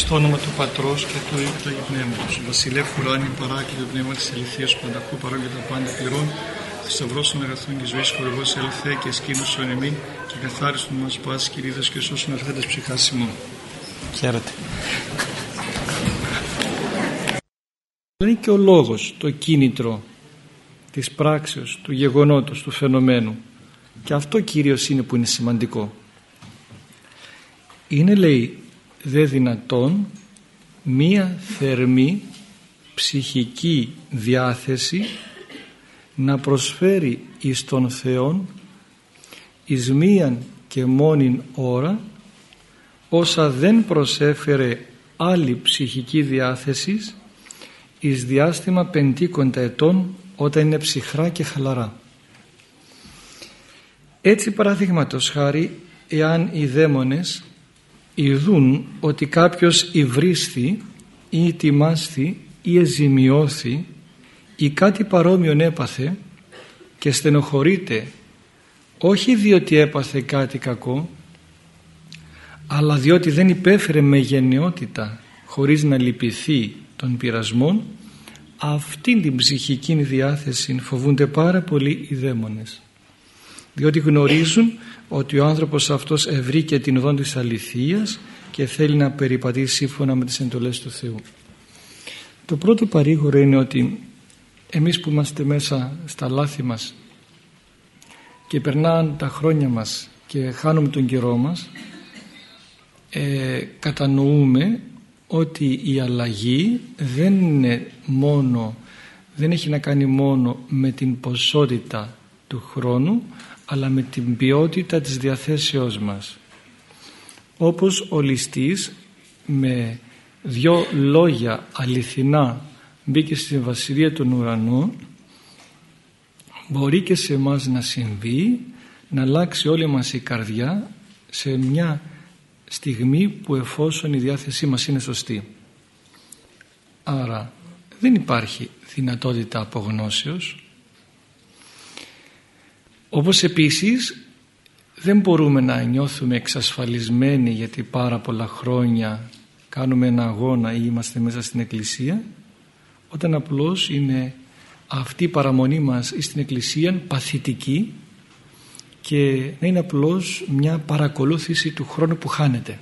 Στο όνομα του Πατρός και του Υιού και του Αγίου Πνεύματος. Βασιλεύ Ουράνη, παράκλητο πνεύμα της αληθείας που πανταχού παρόν και τα πάντα πληρών, θησαυρός των αγαθών και ζωής χορηγός ελθέ και σκήνωσον εμεί και καθάριστον μας πάσης κυρίδας και σώσον αρθέντες ψυχάς ημών. Χαίρετε. Είναι και ο λόγος, το κίνητρο της πράξεως, του γεγονότος, του φαινομένου. Και αυτό κυρίως είναι που είναι σημαντικό. Είναι λέει δε δυνατόν μία θερμή ψυχική διάθεση να προσφέρει εις τον Θεόν εις μίαν και μόνην ώρα όσα δεν προσέφερε άλλη ψυχική διάθεση εις διάστημα πεντήκοντα ετών όταν είναι ψυχρά και χαλαρά. Έτσι παραδείγματος χάρη εάν οι δαίμονες ειδούν ότι κάποιος υβρίσθη ή ετοιμάσθη ή εζημιώθη ή κάτι παρόμοιο έπαθε και στενοχωρείται όχι διότι έπαθε κάτι κακό αλλά διότι δεν υπέφερε με γενναιότητα χωρίς να λυπηθεί των πειρασμών αυτήν την ψυχική διάθεση φοβούνται πάρα πολύ οι δαίμονες διότι γνωρίζουν ότι ο άνθρωπος αυτός ευρήκε την οδόν της αληθείας και θέλει να περιπατήσει σύμφωνα με τις εντολές του Θεού. Το πρώτο παρήγορο είναι ότι εμείς που είμαστε μέσα στα λάθη μας και περνάνε τα χρόνια μας και χάνουμε τον καιρό μας ε, κατανοούμε ότι η αλλαγή δεν είναι μόνο δεν έχει να κάνει μόνο με την ποσότητα του χρόνου αλλά με την ποιότητα της διαθέσεώς μας. Όπως ο ληστής με δυο λόγια αληθινά μπήκε στην βασιλεία των ουρανών μπορεί και σε μας να συμβεί να αλλάξει όλη μας η καρδιά σε μια στιγμή που εφόσον η διάθεσή μας είναι σωστή. Άρα δεν υπάρχει δυνατότητα απογνώσεως όπως επίσης δεν μπορούμε να νιώθουμε εξασφαλισμένοι γιατί πάρα πολλά χρόνια κάνουμε ένα αγώνα ή είμαστε μέσα στην εκκλησία όταν απλώς είναι αυτή η παραμονή μας στην εκκλησία παθητική και να είναι απλώς μια παρακολούθηση του χρόνου που χάνεται.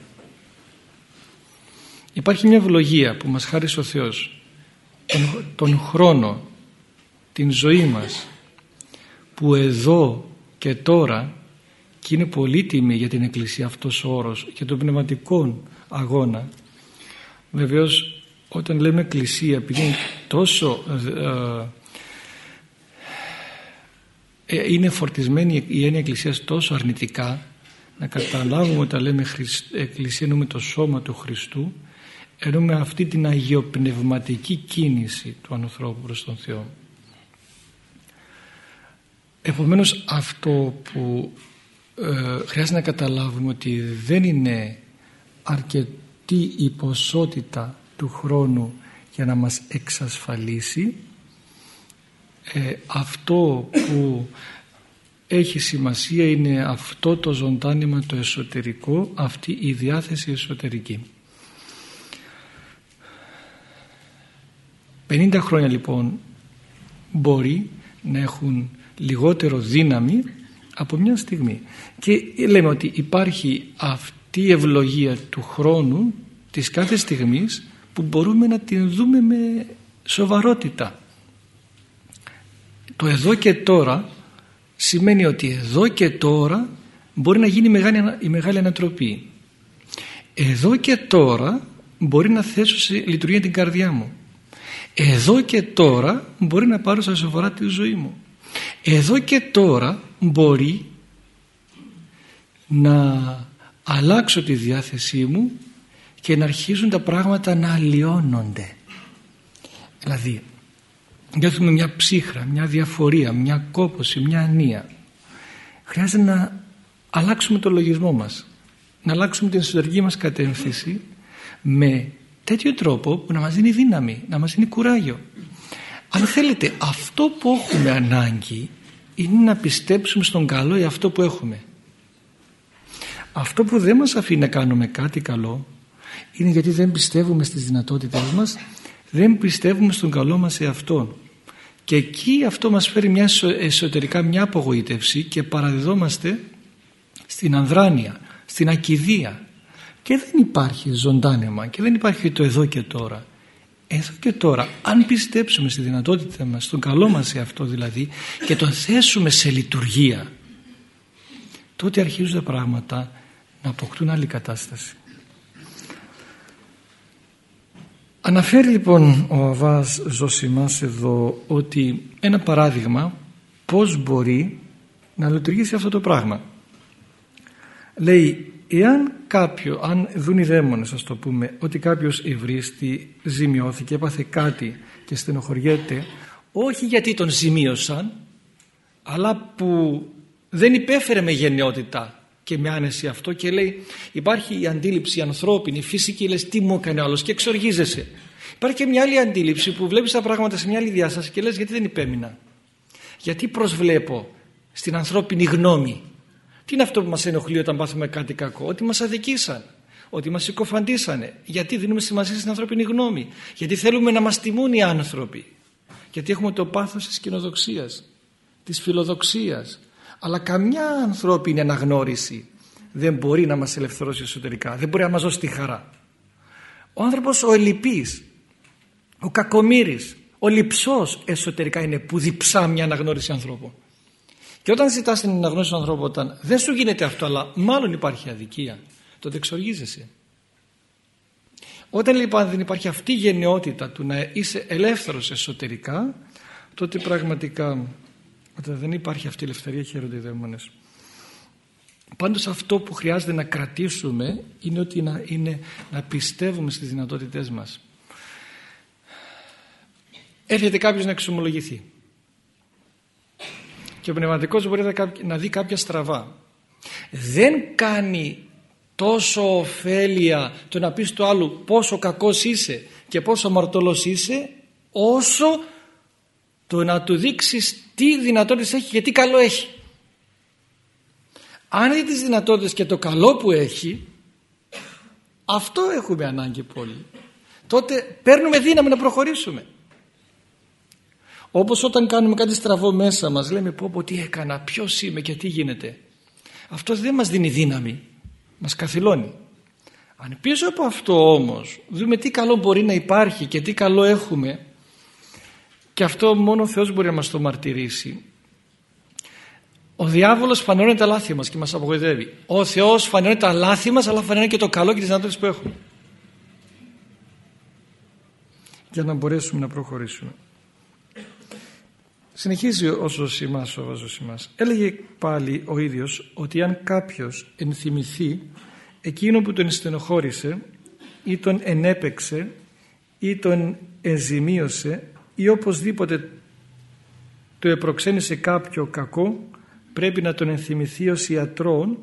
Υπάρχει μια ευλογία που μας χάρισε ο Θεός τον, τον χρόνο, την ζωή μας που εδώ και τώρα και είναι πολύτιμη για την Εκκλησία αυτός ο όρος και τον πνευματικό αγώνα βεβαίως όταν λέμε Εκκλησία επειδή είναι τόσο ε, ε, είναι φορτισμένη η έννοια Εκκλησίας τόσο αρνητικά να καταλάβουμε όταν λέμε Εκκλησία εννοούμε το σώμα του Χριστού εννοούμε αυτή την αγιοπνευματική κίνηση του ανθρώπου προς τον Θεό Επομένως αυτό που ε, χρειάζεται να καταλάβουμε ότι δεν είναι αρκετή η ποσότητα του χρόνου για να μας εξασφαλίσει ε, αυτό που έχει σημασία είναι αυτό το ζωντάνημα το εσωτερικό αυτή η διάθεση εσωτερική. 50 χρόνια λοιπόν μπορεί να έχουν λιγότερο δύναμη από μια στιγμή. Και λέμε ότι υπάρχει αυτή η ευλογία του χρόνου της κάθε στιγμής που μπορούμε να την δούμε με σοβαρότητα. Το εδώ και τώρα σημαίνει ότι εδώ και τώρα μπορεί να γίνει η μεγάλη, η μεγάλη ανατροπή. Εδώ και τώρα μπορεί να θέσω σε λειτουργία την καρδιά μου. Εδώ και τώρα μπορεί να πάρω στα σοβαρά τη ζωή μου εδώ και τώρα μπορεί να αλλάξω τη διάθεσή μου και να αρχίσουν τα πράγματα να αλλοιώνονται. Δηλαδή νιώθουμε μια ψύχρα, μια διαφορία, μια κόπωση, μια ανία. Χρειάζεται να αλλάξουμε το λογισμό μας να αλλάξουμε την εσωτερική μας κατεύθυνση με τέτοιο τρόπο που να μας δίνει δύναμη, να μας δίνει κουράγιο αν θέλετε αυτό που έχουμε ανάγκη είναι να πιστέψουμε στον καλό για αυτό που έχουμε. Αυτό που δεν μας αφήνει να κάνουμε κάτι καλό είναι γιατί δεν πιστεύουμε στις δυνατότητες μας δεν πιστεύουμε στον καλό μας εαυτό. Και εκεί αυτό μας φέρει μια εσωτερικά μια απογοήτευση και παραδιδόμαστε στην ανδράνεια, στην ακιδεία. Και δεν υπάρχει ζωντάνεμα και δεν υπάρχει το εδώ και τώρα εδώ και τώρα αν πιστέψουμε στη δυνατότητα μας στον καλό μας εαυτό δηλαδή και τον θέσουμε σε λειτουργία τότε αρχίζουν τα πράγματα να αποκτούν άλλη κατάσταση Αναφέρει λοιπόν ο Αβάς Ζωσιμάς εδώ ότι ένα παράδειγμα πώς μπορεί να λειτουργήσει αυτό το πράγμα. Λέει εάν κάποιο, αν δουν οι δαίμονες ας το πούμε ότι κάποιος υβρίστη ζημιώθηκε, έπαθε κάτι και στενοχωριέται όχι γιατί τον ζημίωσαν αλλά που δεν υπέφερε με γενναιότητα και με άνεση αυτό και λέει υπάρχει η αντίληψη ανθρώπινη, φυσική λες τι μου έκανε άλλος και εξοργίζεσαι. Υπάρχει και μια άλλη αντίληψη που βλέπεις τα πράγματα σε μια άλλη διάσταση και λες γιατί δεν υπέμεινα. Γιατί προσβλέπω στην ανθρώπινη γνώμη τι είναι αυτό που μας ενοχλεί όταν πάθουμε κάτι κακό; Ότι μας αδικήσαν ότι μας συκοφαντήσανε. Γιατί δίνουμε σημασία στην ανθρώπινη γνώμη; Γιατί θέλουμε να μας τιμούν οι άνθρωποι; Γιατί έχουμε το πάθος της κοινοδοξίας της φιλοδοξίας. Αλλά καμιά ανθρώπινη αναγνώριση δεν μπορεί να μας ελευθερώσει εσωτερικά δεν μπορεί να μας δώσει τη χαρά. Ο άνθρωπος ο ελλειπής ο κακομύρης ο λυψός εσωτερικά είναι που διψά μια αναγνώριση ανθρώπου και όταν ζητάς την αναγνώριση του ανθρώπου όταν δεν σου γίνεται αυτό αλλά μάλλον υπάρχει αδικία τότε εξοργίζεσαι όταν λοιπόν δεν υπάρχει αυτή η γενναιότητα του να είσαι ελεύθερος εσωτερικά τότε πραγματικά όταν δεν υπάρχει αυτή η ελευθερία χαίρονται οι δαίμονες. Πάντως αυτό που χρειάζεται να κρατήσουμε είναι ότι να, είναι να πιστεύουμε στις δυνατότητές μας. Έρχεται κάποιος να εξομολογηθεί και ο πνευματικός μπορεί να δει κάποια στραβά. Δεν κάνει τόσο ωφέλεια το να πεις του άλλου πόσο κακός είσαι και πόσο αμαρτωλός είσαι όσο το να του δείξεις τι δυνατότητες έχει και τι καλό έχει. Αν έχει τις δυνατότητες και το καλό που έχει αυτό έχουμε ανάγκη πολύ. Τότε παίρνουμε δύναμη να προχωρήσουμε. Όπως όταν κάνουμε κάτι στραβό μέσα μας λέμε πω πω τι έκανα, ποιος είμαι και τι γίνεται. Αυτός δεν μας δίνει δύναμη, μας καθυλώνει. Αν πίσω από αυτό όμως δούμε τι καλό μπορεί να υπάρχει και τι καλό έχουμε και αυτό μόνο ο Θεός μπορεί να μας το μαρτυρήσει. Ο διάβολος φανερώνει τα λάθη μας και μας απογοητεύει. Ο Θεός φανερώνει τα λάθη μας αλλά φανερώνει και το καλό και τις δυνατότητες που έχουμε. Για να μπορέσουμε να προχωρήσουμε. Συνεχίζει ο Ζωσιμάς, ο Ζωσιμάς. Έλεγε πάλι ο ίδιος ότι αν κάποιος ενθυμηθεί εκείνο που τον στενοχώρησε ή τον ενέπεξε ή τον ενζημίωσε ή οπωσδήποτε το επροξένησε κάποιο κακό πρέπει να τον ενθυμηθεί ως ιατρόν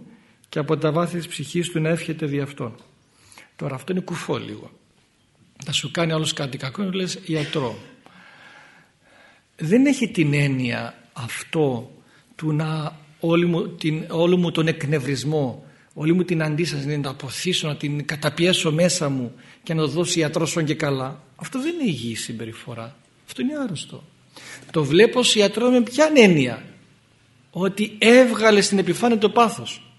και από τα βάθη της ψυχής του να εύχεται δι' αυτόν. Τώρα αυτό είναι κουφό λίγο. Να σου κάνει άλλος κάτι κακό να λες ιατρό. Δεν έχει την έννοια αυτό του να όλη μου, την, όλο μου τον εκνευρισμό όλη μου την αντίσταση να την αποθήσω, να την καταπιέσω μέσα μου και να το δώσει ιατρός και καλά. Αυτό δεν είναι υγιή συμπεριφορά. Αυτό είναι άρρωστο. Το βλέπω ως ιατρό με ποια έννοια; Ότι έβγαλε στην επιφάνεια το πάθος.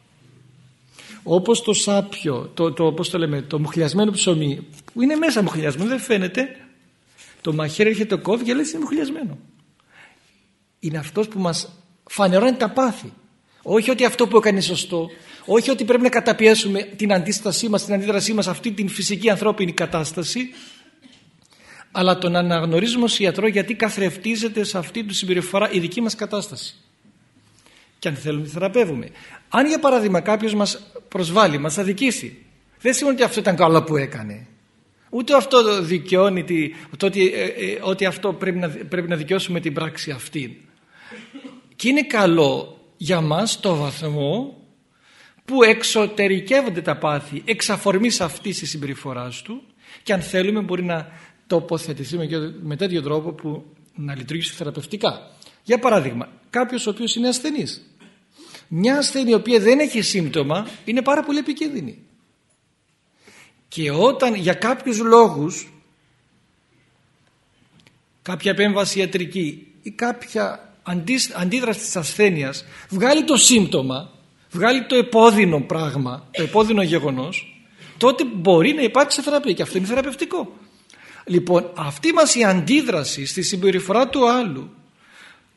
Όπως το σάπιο, το, το, πώς το λέμε, το μουχλιασμένο ψωμί που είναι μέσα μουχλιασμένο, δεν φαίνεται. Το μαχαίρι έρχεται το κόβει και λέει είναι μουχλιασμένο. Είναι αυτός που μας φανερώνει τα πάθη. Όχι ότι αυτό που έκανε σωστό, όχι ότι πρέπει να καταπιέσουμε την αντίστασή μας, την αντίδρασή μας αυτή την φυσική ανθρώπινη κατάσταση, αλλά τον αναγνωρίζουμε ως ιατρό γιατί καθρεφτίζεται σε αυτή τη συμπεριφορά η δική μας κατάσταση. Και αν θέλουμε θεραπεύουμε. Αν για παράδειγμα κάποιος μας προσβάλλει, μας αδικήσει, δεν σημαίνει ότι αυτό ήταν καλό που έκανε. Ούτε αυτό δικαιώνει το ότι, ε, ε, ότι αυτό πρέπει να, πρέπει να δικαιώσουμε την πράξη αυτή. Και είναι καλό για μας το βαθμό που εξωτερικεύονται τα πάθη εξ αφορμής αυτής της συμπεριφοράς του και αν θέλουμε μπορεί να τοποθετηθούμε με τέτοιο τρόπο που να λειτουργήσει θεραπευτικά. Για παράδειγμα, κάποιος ο οποίος είναι ασθενής. Μια ασθένεια η οποία δεν έχει σύμπτωμα είναι πάρα πολύ επικίνδυνη. Και όταν για κάποιους λόγους κάποια επέμβαση ιατρική ή κάποια αντίδραση της ασθένειας βγάλει το σύμπτωμα βγάλει το επώδυνο πράγμα το επώδυνο γεγονός τότε μπορεί να υπάρξει θεραπεία και αυτό είναι θεραπευτικό. Λοιπόν αυτή μας η αντίδραση στη συμπεριφορά του άλλου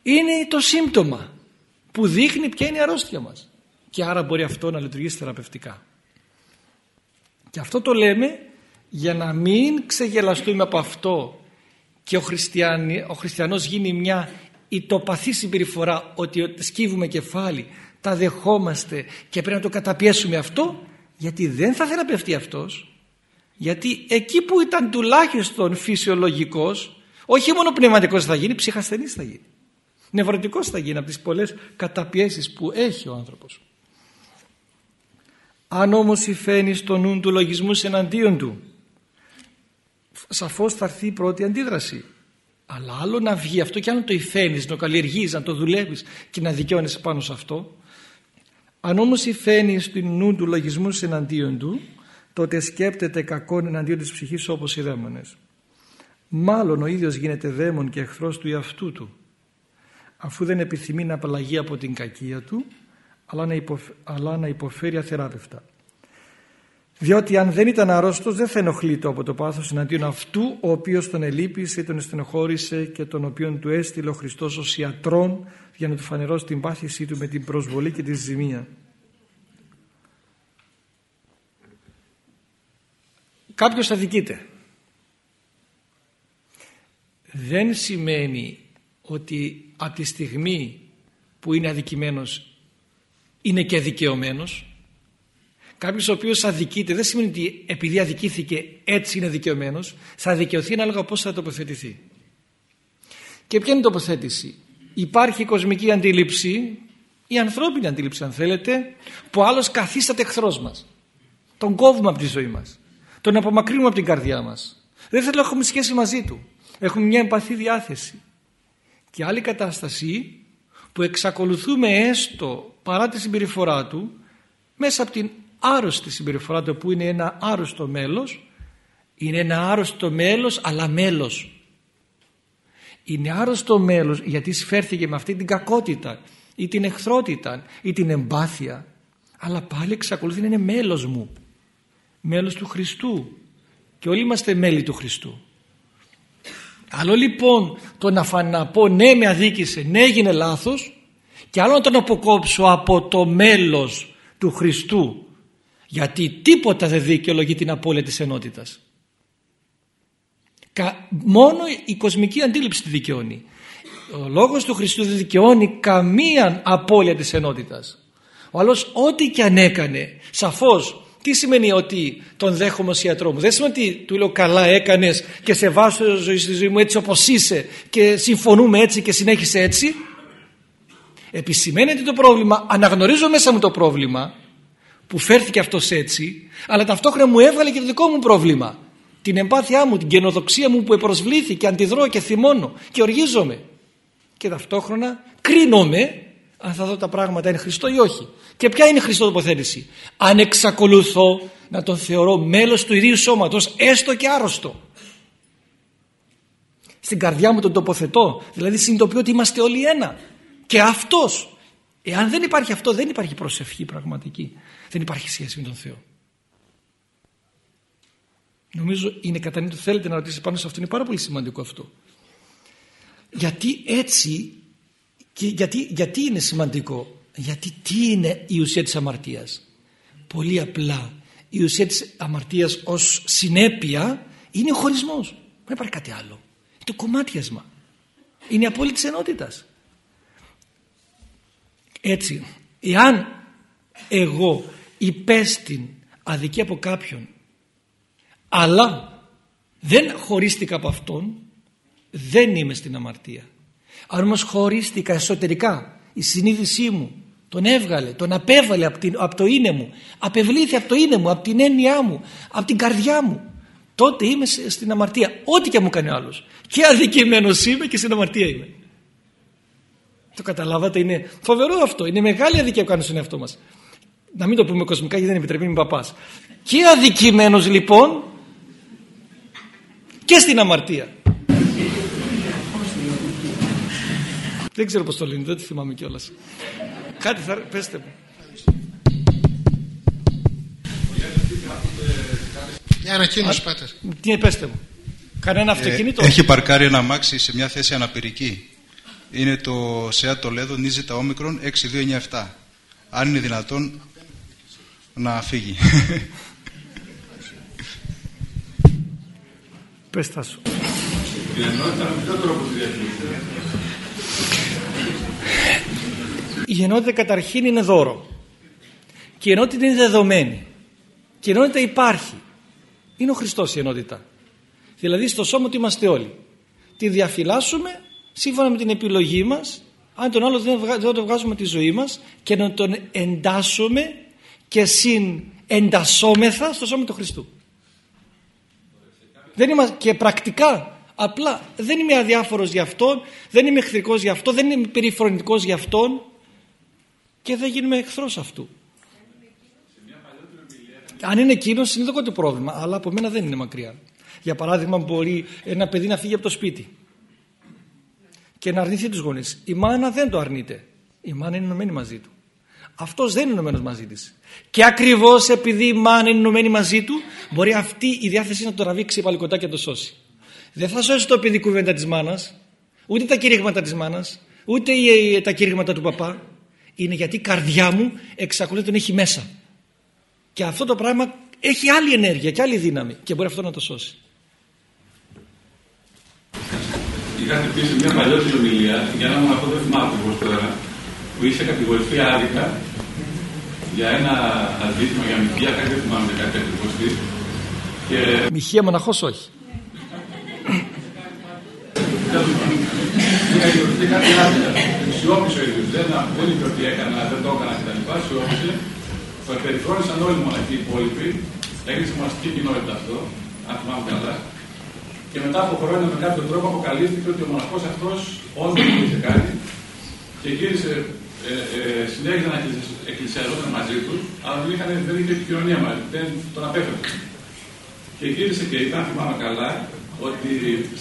είναι το σύμπτωμα που δείχνει ποια είναι η αρρώστια μας. Και άρα μπορεί αυτό να λειτουργήσει θεραπευτικά και αυτό το λέμε για να μην ξεγελαστούμε από αυτό και ο, χριστιανι, ο χριστιανός γίνει μια ητοπαθή συμπεριφορά ότι σκύβουμε κεφάλι, τα δεχόμαστε και πρέπει να το καταπιέσουμε αυτό γιατί δεν θα θεραπευτεί αυτός γιατί εκεί που ήταν τουλάχιστον φυσιολογικός όχι μόνο πνευματικός θα γίνει, ψυχασθενής θα γίνει. Νευρωτικός θα γίνει από τις πολλές καταπιέσεις που έχει ο άνθρωπος. Αν όμως υφαίνει στο νου του λογισμούς εναντίον του σαφώς θα έρθει η πρώτη αντίδραση. Αλλά άλλο να βγει αυτό και αν το υφαίνεις, να το καλλιεργείς, να το δουλεύεις και να δικαιώνεσαι πάνω σε αυτό. Αν όμως υφαίνεις στο νου του λογισμούς εναντίον του τότε σκέπτεται κακόν εναντίον της ψυχής όπως οι δαίμονες. Μάλλον ο ίδιος γίνεται δαίμον και εχθρός του εαυτού του αφού δεν επιθυμεί να απαλλαγεί από την κακία του αλλά να, αλλά να υποφέρει αθεράπευτα. Διότι αν δεν ήταν αρρώστος δεν θα ενοχλείται από το πάθος εναντίον αυτού ο οποίος τον ελείπησε, τον στενοχώρησε και τον οποίον του έστειλε ο Χριστός ως ιατρών για να του φανερώσει την πάθησή του με την προσβολή και τη ζημία. Κάποιος αδικείται. Δεν σημαίνει ότι από τη στιγμή που είναι αδικημένος είναι και δικαιωμένος. Κάποιος ο οποίος αδικείται δεν σημαίνει ότι επειδή αδικήθηκε έτσι είναι δικαιωμένος. Θα δικαιωθεί ανάλογα πώς θα τοποθετηθεί. Και ποια είναι η τοποθέτηση; Υπάρχει η κοσμική αντίληψη, η ανθρώπινη αντίληψη αν θέλετε, που άλλος καθίσταται εχθρός μας. Τον κόβουμε από τη ζωή μας. Τον απομακρύνουμε από την καρδιά μας. Δεν θέλω να έχουμε σχέση μαζί του. Έχουμε μια εμπαθή διάθεση. Και άλλη κατάσταση που εξακολουθούμε έστω παρά τη συμπεριφορά του μέσα από την άρρωστη συμπεριφορά του που είναι ένα άρρωστο μέλος είναι ένα άρρωστο μέλος αλλά μέλος. Είναι άρρωστο μέλος γιατί σφέρθηκε με αυτή την κακότητα ή την εχθρότητα ή την εμπάθεια αλλά πάλι εξακολουθεί να είναι μέλος μου μέλος του Χριστού. Και όλοι είμαστε μέλη του Χριστού. Άλλο λοιπόν το να, να πω ναι με αδίκησε, ναι έγινε λάθος και άλλο να τον αποκόψω από το μέλος του Χριστού γιατί τίποτα δεν δικαιολογεί την απώλεια της ενότητας. Μόνο η κοσμική αντίληψη τη δικαιώνει. Ο λόγος του Χριστού δεν δικαιώνει καμία απώλεια της ενότητας. Ο άλλος ό,τι και αν έκανε σαφώς τι σημαίνει ότι τον δέχομαι ως ιατρό μου; Δεν σημαίνει ότι του λέω καλά έκανες και σε βάζω ζωής στη ζωής μου έτσι όπως είσαι και συμφωνούμε έτσι και συνέχισε έτσι. Επισημαίνεται το πρόβλημα, αναγνωρίζω μέσα μου το πρόβλημα που φέρθηκε αυτός έτσι αλλά ταυτόχρονα μου έβγαλε και το δικό μου πρόβλημα. Την εμπάθειά μου, την καινοδοξία μου που επροσβλήθη αντιδρώ και θυμώνω και οργίζομαι. Και ταυτόχρονα κρίνομαι αν θα δω τα πράγματα είναι Χριστό ή όχι. Και ποια είναι η Χριστό τοποθέτηση. Αν εξακολουθώ να τον θεωρώ μέλος του ιδίου σώματος έστω και άρρωστο. Στην καρδιά μου τον τοποθετώ. Δηλαδή συνειδητοποιώ ότι είμαστε όλοι ένα. Και αυτός. Εάν δεν υπάρχει αυτό δεν υπάρχει προσευχή πραγματική. Δεν υπάρχει σχέση με τον Θεό. Νομίζω είναι κατά θέλετε να ρωτήσετε πάνω σε αυτό. Είναι πάρα πολύ σημαντικό αυτό. Γιατί έτσι και γιατί, γιατί είναι σημαντικό; Γιατί τι είναι η ουσία της αμαρτίας; Πολύ απλά. Η ουσία της αμαρτίας ως συνέπεια είναι ο χωρισμός. Δεν υπάρχει κάτι άλλο. Είναι το κομμάτιασμα. Είναι η απόλυτη ενότητας. Έτσι, εάν εγώ υπέστην αδική από κάποιον αλλά δεν χωρίστηκα από αυτόν δεν είμαι στην αμαρτία. Αν όμως χωρίστηκα εσωτερικά η συνείδησή μου τον έβγαλε, τον απέβαλε από, την, από το είναι μου απευλήθη από το είναι μου, από την έννοιά μου από την καρδιά μου τότε είμαι στην αμαρτία. Ό,τι και μου κάνει ο άλλος. Και αδικημένος είμαι και στην αμαρτία είμαι το καταλάβατε είναι φοβερό αυτό είναι μεγάλη αδικία που κάνουμε στον εαυτό μας Να μην το πούμε κοσμικά γιατί δεν επιτρέπει με παπάς. Και αδικημένος λοιπόν και στην αμαρτία. Δεν ξέρω πώς το λένε, δεν το θυμάμαι κιόλας. Κάτι θα... πέστε μου. Μια ανακοίνωση, Πάτερ. Τι πέστε μου. Κανένα Ε, αυτοκίνητο; έχει παρκάρει ένα αμάξι σε μια θέση αναπηρική. Είναι το ΣΕΑ Τολέδο Νίζητα Όμικρον 6297. Αν είναι δυνατόν να φύγει. Πες τα σου. Η ενότητα καταρχήν είναι δώρο. Και η ενότητα είναι δεδομένη. Και η ενότητα υπάρχει. Είναι ο Χριστός η ενότητα. Δηλαδή στο σώμα του είμαστε όλοι. Τη διαφυλάσσουμε σύμφωνα με την επιλογή μας αν τον άλλο δεν, βγα- δεν το βγάζουμε τη ζωή μας και να τον εντάσσουμε και συν εντασσόμεθα στο σώμα του Χριστού. Δεν είμαστε και πρακτικά. Απλά δεν είμαι αδιάφορος για αυτόν, δεν είμαι εχθρικός για αυτόν, δεν είμαι περιφρονητικός για αυτόν και δεν γίνουμε εχθρός αυτού. Αν είναι εκείνος, είναι δικό του πρόβλημα, αλλά από μένα δεν είναι μακριά. Για παράδειγμα, μπορεί ένα παιδί να φύγει από το σπίτι και να αρνηθεί τους γονείς. Η μάνα δεν το αρνείται. Η μάνα είναι ενωμένη μαζί του. Αυτός δεν είναι ενωμένος μαζί της. Και ακριβώς επειδή η μάνα είναι ενωμένη μαζί του, μπορεί αυτή η διάθεση να το τραβήξει παλικοτά και να το σώσει. Δεν θα σώσει το παιδί κουβέντα της μάνας, ούτε τα κηρύγματα της μάνας, ούτε η- τα κηρύγματα του παπά. Είναι γιατί η καρδιά μου εξακολουθεί να τον έχει μέσα. Και αυτό το πράγμα έχει άλλη ενέργεια και άλλη δύναμη και μπορεί αυτό να το σώσει. Είχατε πει σε μια παλιότερη ομιλία για ένα μοναχό, δεν θυμάμαι ακριβώς τώρα, που είχε κατηγορηθεί άδικα για ένα αδίκημα, για μυθία, κάτι δεν θυμάμαι κάτι ακριβώς τι. Και Μοιχεία μοναχός όχι. είχε κατηγορηθεί κάτι άδικα. Σιώπησε ο ίδιος. Δεν, δεν είπε ότι έκανα, δεν το έκανα κτλ. Σιώπησε. Το περιφρόνησαν όλοι οι μοναχοί οι υπόλοιποι. Έγινε στη μοναστική κοινότητα αυτό, αν θυμάμαι καλά. Και μετά από χρόνια με κάποιο τρόπο αποκαλύφθηκε ότι ο μοναχός αυτός όντως είχε κάνει και γύρισε, ε, ε, συνέχιζε να εκκλησιαζ- εκκλησιαζόταν μαζί τους, αλλά δεν, είχαν, δεν είχε επικοινωνία μαζί δεν τον απέφερε. Και γύρισε και είπε, αν θυμάμαι καλά, ότι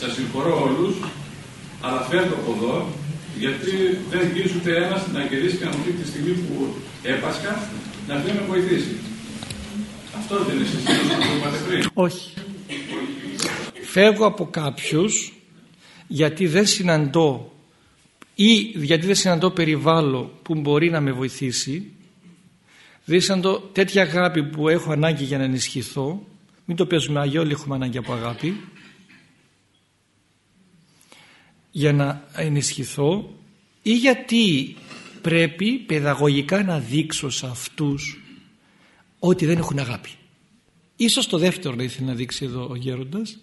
σα συγχωρώ όλους, αλλά φέρτε από εδώ, γιατί δεν γύρισε ούτε ένας να γυρίσει και να μου πει τη στιγμή που έπασκα να πει να με βοηθήσει. Αυτό δεν είναι συστήμα που είπατε πριν. Όχι. Φεύγω από κάποιους γιατί δεν συναντώ ή γιατί δεν συναντώ περιβάλλον που μπορεί να με βοηθήσει δεν συναντώ τέτοια αγάπη που έχω ανάγκη για να ενισχυθώ μην το παίζουμε Άγιο, όλοι έχουμε ανάγκη από αγάπη για να ενισχυθώ ή γιατί πρέπει παιδαγωγικά να δείξω σε αυτούς ότι δεν έχουν αγάπη. Ίσως το δεύτερο να ήθελε να δείξει εδώ ο γέροντας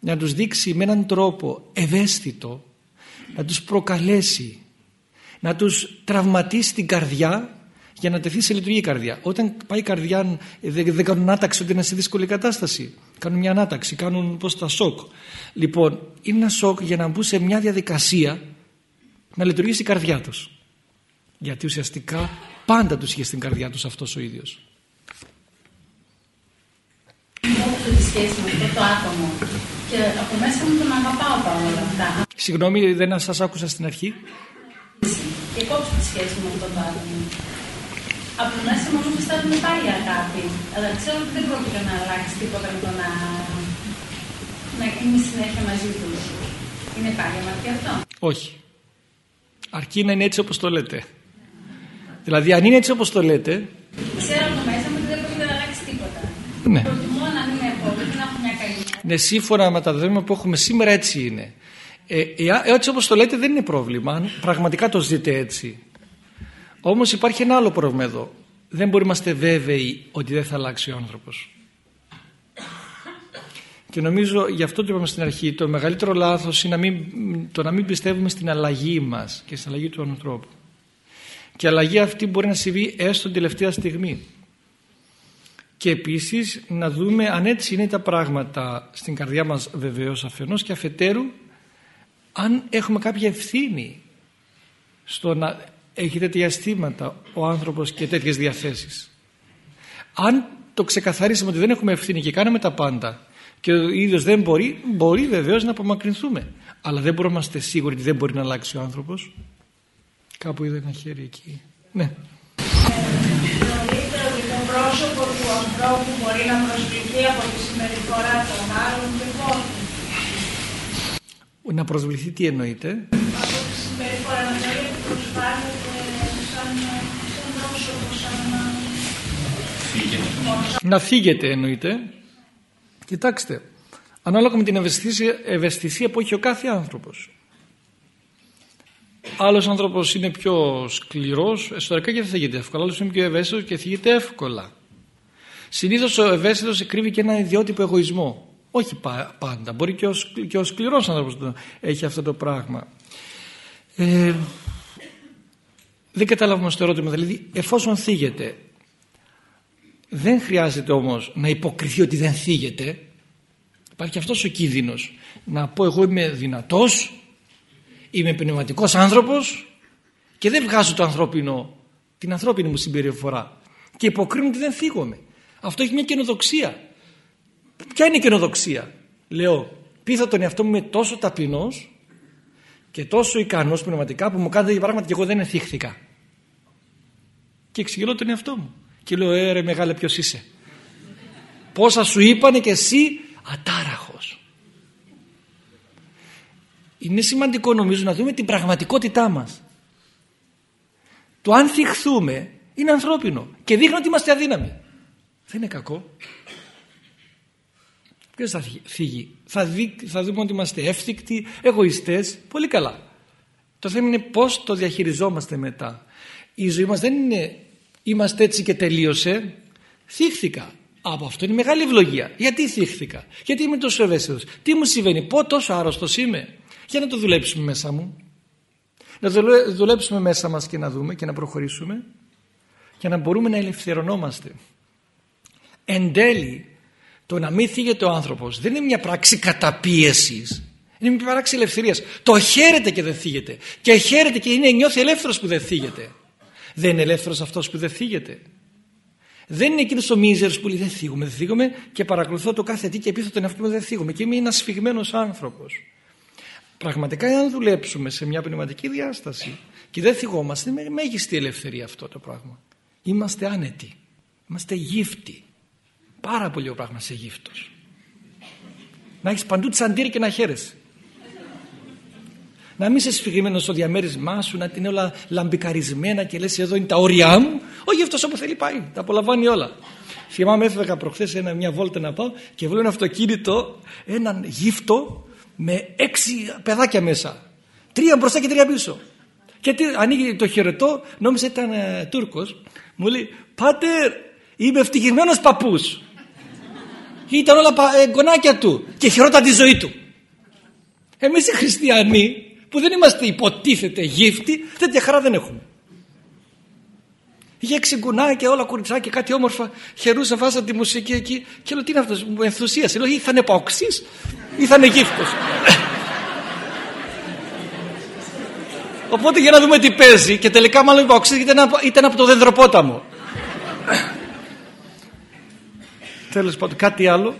να τους δείξει με έναν τρόπο ευαίσθητο να τους προκαλέσει να τους τραυματίσει την καρδιά για να τεθεί σε λειτουργία η καρδιά. Όταν πάει η καρδιά δεν, δεν κάνουν ανάταξη ότι είναι σε δύσκολη κατάσταση. Κάνουν μια ανάταξη, κάνουν πώς τα σοκ. Λοιπόν, είναι ένα σοκ για να μπουν σε μια διαδικασία να λειτουργήσει η καρδιά τους. Γιατί ουσιαστικά πάντα τους είχε στην καρδιά τους αυτός ο ίδιος. έχω τη σχέση με αυτό το άτομο και από μέσα μου τον αγαπάω παρόλα αυτά. Συγγνώμη, δεν σας άκουσα στην αρχή. Και κόψω τη σχέση με αυτό το άτομο. Από μέσα μου όμως αισθάνομαι πάλι αγάπη. Αλλά ξέρω ότι δεν πρόκειται να αλλάξει τίποτα με το να, να είμαι συνέχεια μαζί τους. Είναι πάλι αμαρτία αυτό; Όχι. Αρκεί να είναι έτσι όπως το λέτε. Δηλαδή αν είναι έτσι όπως το λέτε, Ξέρω από μέσα μου ότι δεν πρόκειται να αλλάξει τίποτα. ναι. Προτιμώ να μην έχω, δεν να έχω μια καλή μέρα. Ναι, σύμφωνα με τα δεδομένα που έχουμε σήμερα έτσι είναι. Ε, ε, έτσι όπως το λέτε δεν είναι πρόβλημα, αν πραγματικά το ζείτε έτσι. Όμως υπάρχει ένα άλλο πρόβλημα εδώ. Δεν μπορεί να είμαστε βέβαιοι ότι δεν θα αλλάξει ο άνθρωπος. Και νομίζω γι' αυτό το είπαμε στην αρχή, το μεγαλύτερο λάθος είναι να μην, το να μην πιστεύουμε στην αλλαγή μας και στην αλλαγή του ανθρώπου. Και η αλλαγή αυτή μπορεί να συμβεί έστω την τελευταία στιγμή. Και επίσης να δούμε αν έτσι είναι τα πράγματα στην καρδιά μας βεβαίως αφενός και αφετέρου αν έχουμε κάποια ευθύνη στο να έχει τέτοια αισθήματα ο άνθρωπος και τέτοιες διαθέσεις. Αν το ξεκαθαρίσουμε ότι δεν έχουμε ευθύνη και κάνουμε τα πάντα και ο ίδιος δεν μπορεί, μπορεί βεβαίως να απομακρυνθούμε. Αλλά δεν μπορούμε να είμαστε σίγουροι ότι δεν μπορεί να αλλάξει ο άνθρωπος. Κάπου είδα ένα χέρι εκεί. Ναι. Θεωρείτε ότι το πρόσωπο του ανθρώπου μπορεί να προσβληθεί από τη συμπεριφορά των άλλων και πότε. Να προσβληθεί τι εννοείται. Από τη συμπεριφορά να μπορεί να προσβάλλεται σαν, σαν πρόσωπο, σαν... Να φύγετε εννοείται. Κοιτάξτε, ανάλογα με την ευαισθησία, ευαισθησία που έχει ο κάθε άνθρωπος. Άλλος άνθρωπος είναι πιο σκληρός εσωτερικά και δεν θίγεται εύκολα. Άλλος είναι πιο ευαίσθητος και θίγεται εύκολα. Συνήθως ο ευαίσθητος κρύβει και ένα ιδιότυπο εγωισμό. Όχι πάντα. Μπορεί και ο, και ο σκληρός άνθρωπος να έχει αυτό το πράγμα. Ε, δεν καταλάβουμε στο ερώτημα. Δηλαδή εφόσον θίγεται δεν χρειάζεται όμως να υποκριθεί ότι δεν θίγεται. Υπάρχει αυτός ο κίνδυνος. Να πω εγώ είμαι δυνατός είμαι πνευματικός άνθρωπος και δεν βγάζω το ανθρώπινο, την ανθρώπινη μου συμπεριφορά και υποκρίνω ότι δεν θίγομαι. Αυτό έχει μια καινοδοξία. Ποια είναι η καινοδοξία; Λέω, πείθα τον εαυτό μου είμαι τόσο ταπεινός και τόσο ικανός πνευματικά που μου κάνετε για πράγματα και εγώ δεν εθίχθηκα. Και εξηγώ τον εαυτό μου. Και λέω, ε ρε μεγάλε ποιος είσαι; Πόσα σου είπανε και εσύ ατάραχος. Είναι σημαντικό νομίζω να δούμε την πραγματικότητά μας. Το αν θυχθούμε είναι ανθρώπινο και δείχνει ότι είμαστε αδύναμοι. Δεν είναι κακό. Ποιος θα φύγει; Θα, δει, θα δούμε ότι είμαστε εύθυκτοι, εγωιστές. Πολύ καλά. Το θέμα είναι πώς το διαχειριζόμαστε μετά. Η ζωή μας δεν είναι είμαστε έτσι και τελείωσε. Θύχθηκα. Από αυτό είναι μεγάλη ευλογία. Γιατί θύχθηκα; Γιατί είμαι τόσο ευαίσθητος; Τι μου συμβαίνει; Πω τόσο άρρωστος είμαι. Για να το δουλέψουμε μέσα μου. Να δουλέψουμε μέσα μας και να δούμε και να προχωρήσουμε και να μπορούμε να ελευθερωνόμαστε. Εν τέλει, το να μην θίγεται ο άνθρωπος δεν είναι μια πράξη καταπίεσης. Είναι μια πράξη ελευθερίας. Το χαίρεται και δεν θίγεται. Και χαίρεται και είναι, νιώθει ελεύθερος που δεν θίγεται. Δεν είναι ελεύθερος αυτός που δεν θίγεται. Δεν είναι εκείνος ο μίζερος που λέει δεν θίγουμε, δεν θίγουμε και παρακολουθώ το κάθε τι και πείθω τον εαυτό μου δεν θίγουμε. Και είμαι ένας σφιγμένος άνθρωπος. Πραγματικά εάν δουλέψουμε σε μια πνευματική διάσταση και δεν θυγόμαστε με μέγιστη ελευθερία αυτό το πράγμα. Είμαστε άνετοι. Είμαστε γύφτοι. Πάρα πολύ ο πράγμα σε γύφτος. Να έχεις παντού τσαντήρι και να χαίρεσαι. Να μην είσαι σφιγμένο στο διαμέρισμά σου, να την όλα λαμπικαρισμένα και λες εδώ είναι τα όρια μου. Όχι αυτός όπου θέλει πάει, τα απολαμβάνει όλα. Θυμάμαι έφευγα προχθές μια βόλτα να πάω και βλέπω ένα αυτοκίνητο, έναν γύφτο με έξι παιδάκια μέσα. Τρία μπροστά και τρία πίσω. Και τι, ανοίγει το χαιρετό, νόμιζε ήταν ε, Τούρκος. Μου λέει, Πάτερ, είμαι ευτυχισμένος παππούς. Ήταν όλα ε, γονάκια του και χαιρόταν τη ζωή του. Εμείς οι χριστιανοί που δεν είμαστε υποτίθεται γύφτοι, τέτοια χαρά δεν έχουμε. Είχε έξι και όλα κουριτσάκια, κάτι όμορφα. Χαιρούσα, βάζα τη μουσική εκεί. Και λέω τι είναι αυτός, μου ενθουσίασε. Λέω ή θα είναι παοξής ή θα είναι γύφτος. Οπότε για να δούμε τι παίζει και τελικά μάλλον παοξής ήταν, ήταν από το δεντροπόταμο. Τέλος πάντων, κάτι άλλο.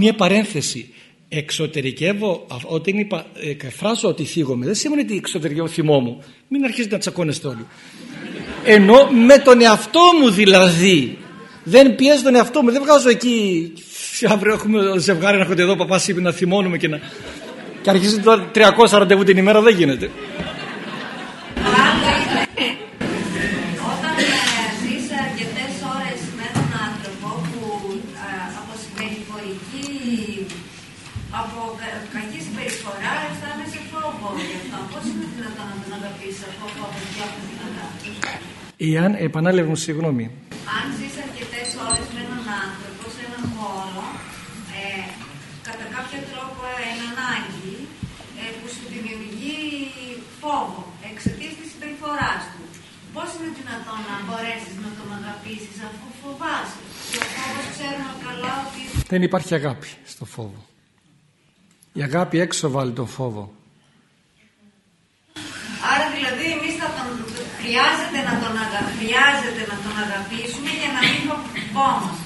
μία παρένθεση. Εξωτερικεύω, όταν είπα, εκφράζω ότι θίγομαι, δεν σημαίνει ότι εξωτερικεύω θυμό μου. Μην αρχίζετε να τσακώνεστε όλοι. Ενώ με τον εαυτό μου δηλαδή. Δεν πιέζω τον εαυτό μου, δεν βγάζω εκεί. Αύριο έχουμε ζευγάρι να έρχονται εδώ, παπάς είπε να θυμώνουμε και να. Και αρχίζει το 300 ραντεβού την ημέρα, δεν γίνεται. Εάν, επανάλευμα, συγγνώμη. Αν ζεις αρκετές ώρες με έναν άνθρωπο σε έναν χώρο, ε, κατά κάποιο τρόπο έναν άγγι ε, που σου δημιουργεί φόβο εξαιτίας της συμπεριφοράς του. Πώς είναι δυνατόν να μπορέσεις να τον αγαπήσεις αφού φοβάσαι; Και ο φόβος ξέρουμε καλά ότι... Δεν υπάρχει αγάπη στο φόβο. Η Η αγάπη έξω βάλει τον φόβο. Άρα δηλαδή εμείς θα τον, χρειάζεται, να τον αγα... χρειάζεται να τον αγαπήσουμε για να μην φοβόμαστε.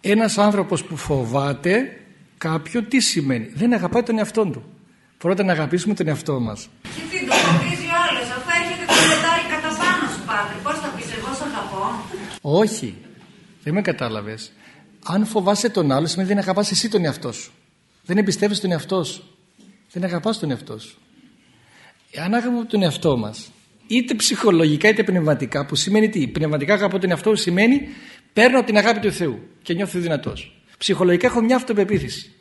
Ένας άνθρωπος που φοβάται κάποιο τι σημαίνει. Δεν αγαπάει τον εαυτό του. Πρώτα να αγαπήσουμε τον εαυτό μας. Και τι το φοβίζει ο άλλος, αφού έρχεται το πετάρι κατά πάνω σου πάτερ. Πώς θα πεις εγώ σ' αγαπώ. Όχι. Δεν με κατάλαβες. Αν φοβάσαι τον άλλο σημαίνει δεν αγαπάς εσύ τον εαυτό σου. Δεν εμπιστεύεσαι τον εαυτό σου. Δεν αγαπάς τον εαυτό σου. Αν αγαπούμε τον εαυτό μας είτε ψυχολογικά είτε πνευματικά που σημαίνει τι; Πνευματικά αγαπώ τον εαυτό μου σημαίνει παίρνω την αγάπη του Θεού και νιώθω δυνατός. Ψυχολογικά έχω μια αυτοπεποίθηση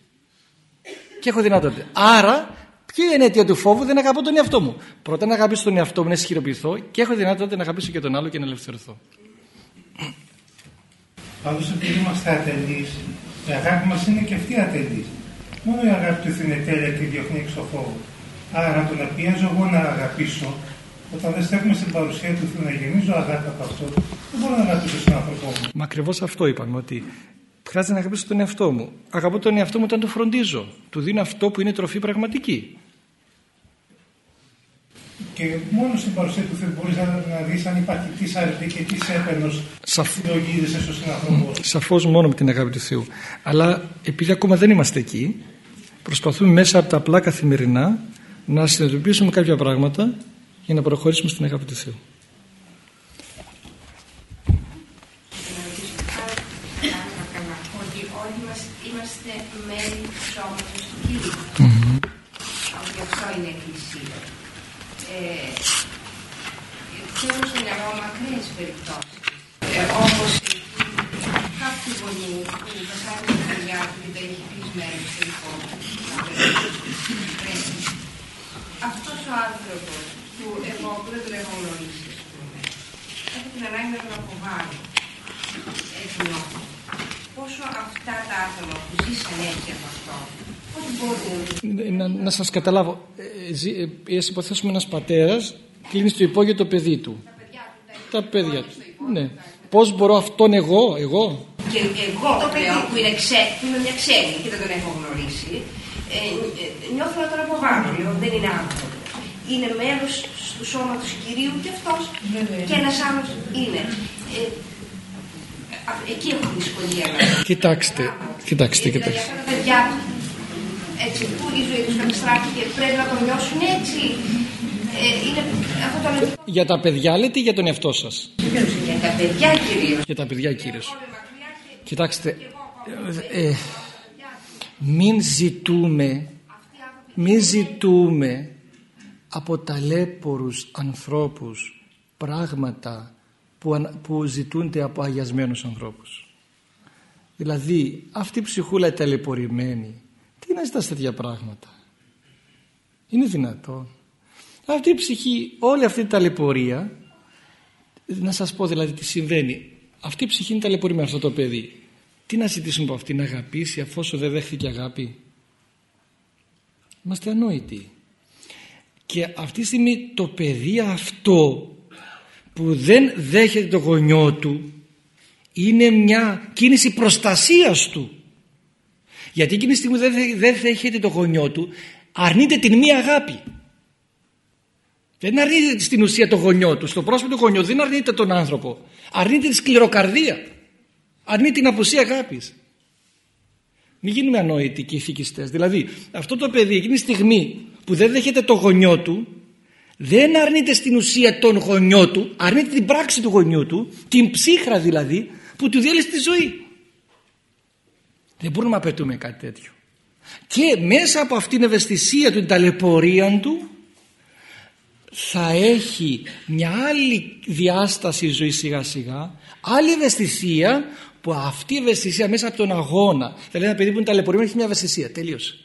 και έχω δυνατότητα. Άρα Ποια είναι η αιτία του φόβου, δεν αγαπώ τον εαυτό μου. Πρώτα να αγαπήσω τον εαυτό μου, να ισχυροποιηθώ και έχω δυνατότητα να αγαπήσω και τον άλλο και να ελευθερωθώ. Πάντως επειδή είμαστε ατελείς, η αγάπη μας είναι και αυτή ατελής. Μόνο η αγάπη του Θεού είναι τέλεια και διώχνει έξω φόβο. Άρα το να πιέζω εγώ να αγαπήσω, όταν δεν στέκουμε στην παρουσία του Θεού να γεννίζω αγάπη από αυτό, δεν μπορώ να αγαπήσω τον άνθρωπό μου. Μα ακριβώς αυτό είπαμε, ότι χρειάζεται να αγαπήσω τον εαυτό μου. Αγαπώ τον εαυτό μου όταν το φροντίζω. Του δίνω αυτό που είναι τροφή πραγματική. Και μόνο στην παρουσία του Θεού μπορείς να, να δεις αν υπάρχει τι αρετή και τι έπαινος Σαφ... συλλογίζεσαι στον συνανθρωπό. Σαφώς μόνο με την αγάπη του Θεού. Αλλά επειδή ακόμα δεν είμαστε εκεί, προσπαθούμε μέσα από τα απλά καθημερινά να συνειδητοποιήσουμε κάποια πράγματα για να προχωρήσουμε στην αγάπη του Θεού. ότι όλοι μας είμαστε μέλη του σώματος του Κυρίου. Ότι αυτό είναι η Εκκλησία. Ε, Ξέρουμε στο μυαλό μακρύες περιπτώσεις. Ε, όπως κάποιοι γονεί που πεθάνουν την παιδιά του και τα έχει κλεισμένοι στο δικό Αυτός ο άνθρωπος που εγώ που δεν τον έχω γνωρίσει, ας πούμε, έχω την ανάγκη να τον αποβάλω. Έτσι νιώθω. Πόσο αυτά τα άτομα που ζήσαν έτσι από αυτό, πώς μπορούν Να, να σας καταλάβω. Ε, ζει- ε, ας υποθέσουμε ένας πατέρας κλείνεις στο υπόγειο το παιδί του. Τα παιδιά του. Ναι. Πώς μπορώ αυτόν εγώ, εγώ; Και εγώ πλέον που είναι, ξέ, που είναι μια ξένη και δεν τον έχω γνωρίσει, ε, ε, νιώθω να τον αποβάλω. Λέω, δεν είναι άνθρωπο. Είναι μέρος του σώματος Κυρίου και αυτός και ένας άλλος είναι. Ε, α- εκεί έχω δυσκολία να Κοιτάξτε, κοιτάξτε, Δηλαδή κοιτάξτε. αυτά τα παιδιά έτσι, που η ζωή τους καταστράφηκε πρέπει να το νιώσουν έτσι. Ε, είναι αυτό το λεπτό Για τα παιδιά λέτε ή για τον εαυτό σας; για τα παιδιά κυρίως. Για τα παιδιά κύριος. Κοιτάξτε, ε, ε, μην ζητούμε, μην ζητούμε από ταλέπορους ανθρώπους πράγματα που, ανα- που ζητούνται από αγιασμένους ανθρώπους. Δηλαδή, αυτή η ψυχούλα η ταλαιπωρημένη, τι να ζητάς τέτοια πράγματα; Είναι δυνατόν. Αυτή η ψυχή, όλη αυτή η ταλαιπωρία, να σας πω δηλαδή τι συμβαίνει. Αυτή η ψυχή είναι ταλαιπωρημένη αυτό το παιδί. Τι να ζητήσουμε από αυτή να αγαπήσει αφόσον δεν δέχθηκε αγάπη; Είμαστε ανόητοι. Και αυτή τη στιγμή το παιδί αυτό που δεν δέχεται το γονιό του είναι μια κίνηση προστασίας του. Γιατί εκείνη τη στιγμή δεν δέ- δεν δέχεται το γονιό του αρνείται την μία αγάπη. Δεν αρνείται στην ουσία το γονιό του. Στο πρόσωπο του γονιού δεν αρνείται τον άνθρωπο. Αρνείται τη σκληροκαρδία. Αρνείται την απουσία αγάπης. Μην γίνουμε ανόητοι και ηθικιστές. Δηλαδή αυτό το παιδί εκείνη τη στιγμή που δεν δέχεται το γονιό του δεν αρνείται στην ουσία τον γονιό του, αρνείται την πράξη του γονιού του, την ψύχρα δηλαδή που του διέλυσε τη ζωή. Δεν μπορούμε να απαιτούμε κάτι τέτοιο. Και μέσα από αυτήν την ευαισθησία του, την ταλαιπωρία του θα έχει μια άλλη διάσταση ζωή σιγά σιγά, άλλη ευαισθησία που αυτή η ευαισθησία μέσα από τον αγώνα, δηλαδή ένα παιδί που είναι ταλαιπωρημένο έχει μια ευαισθησία, τελείωσε.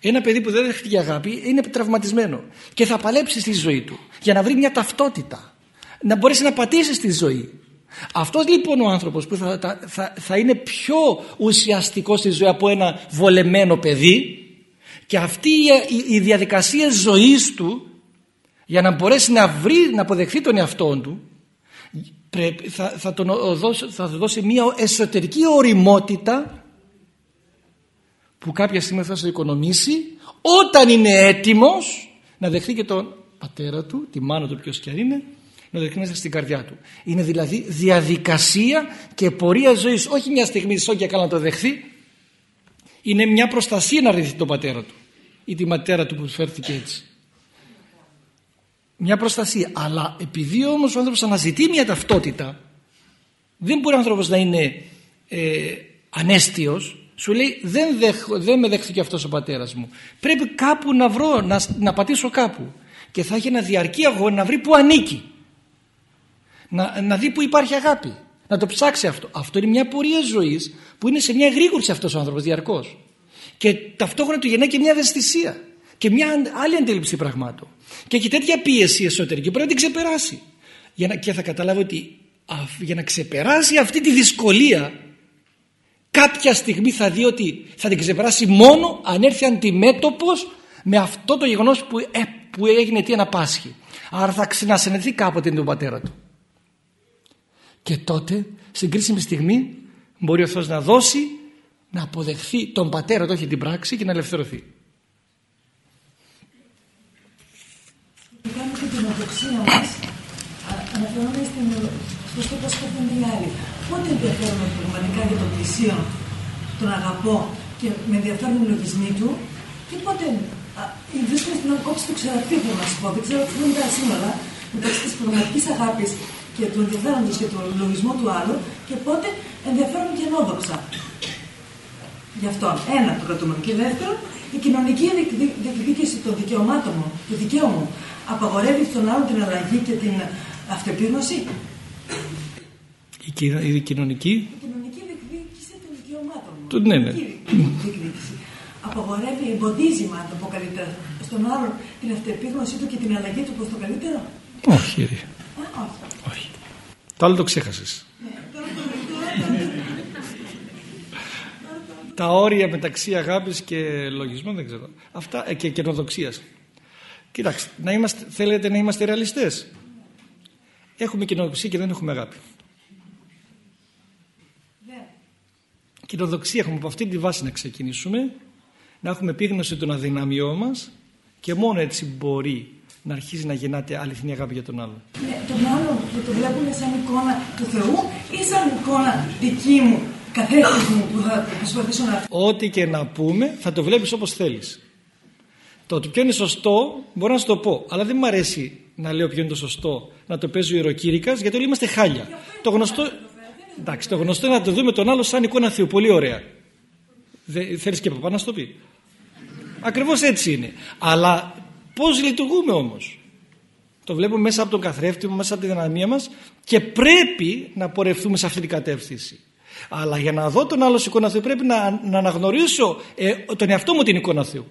Ένα παιδί που δεν δέχτηκε αγάπη είναι τραυματισμένο και θα παλέψει στη ζωή του για να βρει μια ταυτότητα, να μπορέσει να πατήσει στη ζωή. Αυτός λοιπόν ο άνθρωπος που θα, θα, θα, θα είναι πιο ουσιαστικός στη ζωή από ένα βολεμένο παιδί και αυτή η, η, η διαδικασία ζωής του για να μπορέσει να βρει, να αποδεχθεί τον εαυτό του πρέπει, θα, θα, τον δώσει, θα του δώσει μια εσωτερική οριμότητα που κάποια στιγμή θα σε οικονομήσει όταν είναι έτοιμος να δεχθεί και τον πατέρα του, τη μάνα του ποιος και αν είναι, να δεχθεί μέσα στην καρδιά του. Είναι δηλαδή διαδικασία και πορεία ζωής, όχι μια στιγμή και καλά να το δεχθεί, είναι μια προστασία να ρίχνει τον πατέρα του ή τη ματέρα του που φέρθηκε έτσι. Μια προστασία. Αλλά επειδή όμως ο άνθρωπος αναζητεί μια ταυτότητα, δεν μπορεί ο άνθρωπος να είναι ε, ανέστιος, σου λέει δεν, δεν με δέχθηκε αυτός ο πατέρας μου. Πρέπει κάπου να βρω, να, να πατήσω κάπου. Και θα έχει ένα διαρκή αγώνα να βρει που ανήκει. Να, να δει που υπάρχει αγάπη. Να το ψάξει αυτό. Αυτό είναι μια πορεία ζωής που είναι σε μια γρήγορση αυτός ο άνθρωπος διαρκώς. Και ταυτόχρονα του γεννάει και μια ευαισθησία και μια άλλη αντίληψη πραγμάτων. Και έχει τέτοια πίεση εσωτερική πρέπει να την ξεπεράσει. Για να, και θα καταλάβει ότι για να ξεπεράσει αυτή τη δυσκολία κάποια στιγμή θα δει ότι θα την ξεπεράσει μόνο αν έρθει αντιμέτωπος με αυτό το γεγονός που, ε, που έγινε τι πάσχει. Άρα θα ξανασυνεχθεί κάποτε τον πατέρα του. Και τότε στην κρίσιμη στιγμή μπορεί ο Θεός να δώσει να αποδεχθεί τον πατέρα του όχι την πράξη και να ελευθερωθεί. Κάνουμε την οδοξία μας αναφερόμαστε στο σκοπό σκοπό άλλη. Πότε ενδιαφέρομαι πραγματικά για τον πλησίο, τον αγαπώ και με ενδιαφέρουν οι λογισμοί του; Και πότε βρίσκομαι στην κόψη του ξεραφείου να σου πω. Δεν ξέρω τι είναι σήμερα μεταξύ της πραγματική αγάπης και του ενδιαφέροντο και του λογισμού του άλλου και πότε ενδιαφέρομαι και ενόδοξα. Γι' αυτό, ένα το κρατούμενο. Και δεύτερον, η κοινωνική διεκδίκηση των δικαιωμάτων μου, του δικαίου μου, απαγορεύει στον άλλο την αλλαγή και την αυτεπίγνωση. Η, κοινωνική... Η κοινωνική διεκδίκηση των δικαιωμάτων μου. Του, ναι, ναι. Διεκδίκηση. Απαγορεύει, εμποδίζει, αν το πω καλύτερα, στον άλλο την αυτεπίγνωσή του και την αλλαγή του προς το καλύτερο. Όχι, όχι. όχι. Το άλλο το ξέχασες. τα όρια μεταξύ αγάπης και λογισμού δεν ξέρω. Αυτά ε, και καινοδοξίας. Κοιτάξτε, να είμαστε, θέλετε να είμαστε ρεαλιστές. Έχουμε κοινοδοξία και δεν έχουμε αγάπη. Ναι. Κοινοδοξία έχουμε από αυτή τη βάση να ξεκινήσουμε, να έχουμε επίγνωση των αδυναμιών μας και μόνο έτσι μπορεί να αρχίζει να γεννάται αληθινή αγάπη για τον άλλον. Ναι, τον άλλον που το βλέπουμε σαν εικόνα του Θεού ή σαν εικόνα δική μου που θα προσπαθήσω να... Ό,τι και να πούμε θα το βλέπεις όπως θέλεις. Το ποιο είναι σωστό μπορώ να σου το πω. Αλλά δεν μου αρέσει να λέω ποιο είναι το σωστό να το παίζει ο ιεροκήρυκας γιατί όλοι είμαστε χάλια. Το γνωστό, εντάξει, το γνωστό είναι να το δούμε τον άλλο σαν εικόνα Θεού. Πολύ ωραία. Δεν, θέλεις και παπά να σου το πει; Ακριβώς έτσι είναι. Αλλά πώς λειτουργούμε όμως. Το βλέπουμε μέσα από τον καθρέφτη μέσα από τη δυναμία μας και πρέπει να πορευτούμε σε αυτή την κατεύθυνση. Αλλά για να δω τον άλλο εικόνα Θεού πρέπει να, να αναγνωρίσω ε, τον εαυτό μου την εικόνα Θεού.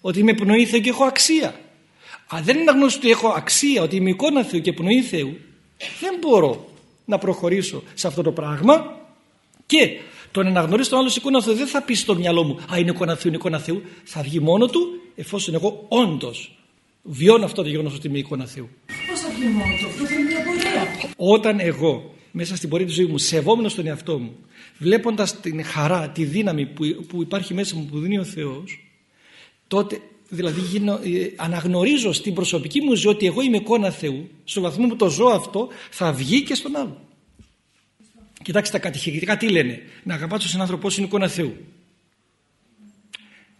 Ότι είμαι πνοή Θεού και έχω αξία. Αν δεν αναγνωρίσω ότι έχω αξία, ότι είμαι εικόνα Θεού και πνοή Θεού, δεν μπορώ να προχωρήσω σε αυτό το πράγμα και το να αναγνωρίσω τον άλλο εικόνα Θεού δεν θα πει στο μυαλό μου Α, είναι εικόνα Θεού, είναι εικόνα Θεού. Θα βγει μόνο του εφόσον εγώ όντως βιώνω αυτό το γεγονός ότι είμαι εικόνα Θεού. Πώς θα βγει μόνο του, αυτό είναι μια πορεία. Όταν εγώ μέσα στην πορεία της ζωής μου, σεβόμενος τον εαυτό μου, βλέποντας την χαρά, τη δύναμη που, που υπάρχει μέσα μου που δίνει ο Θεός, τότε δηλαδή γίνω, ε, αναγνωρίζω στην προσωπική μου ζωή ότι εγώ είμαι εικόνα Θεού, στο βαθμό που το ζω αυτό θα βγει και στον άλλο. Κοιτάξτε τα κατηχητικά τι λένε, να αγαπάτε τον άνθρωπο είναι εικόνα Θεού.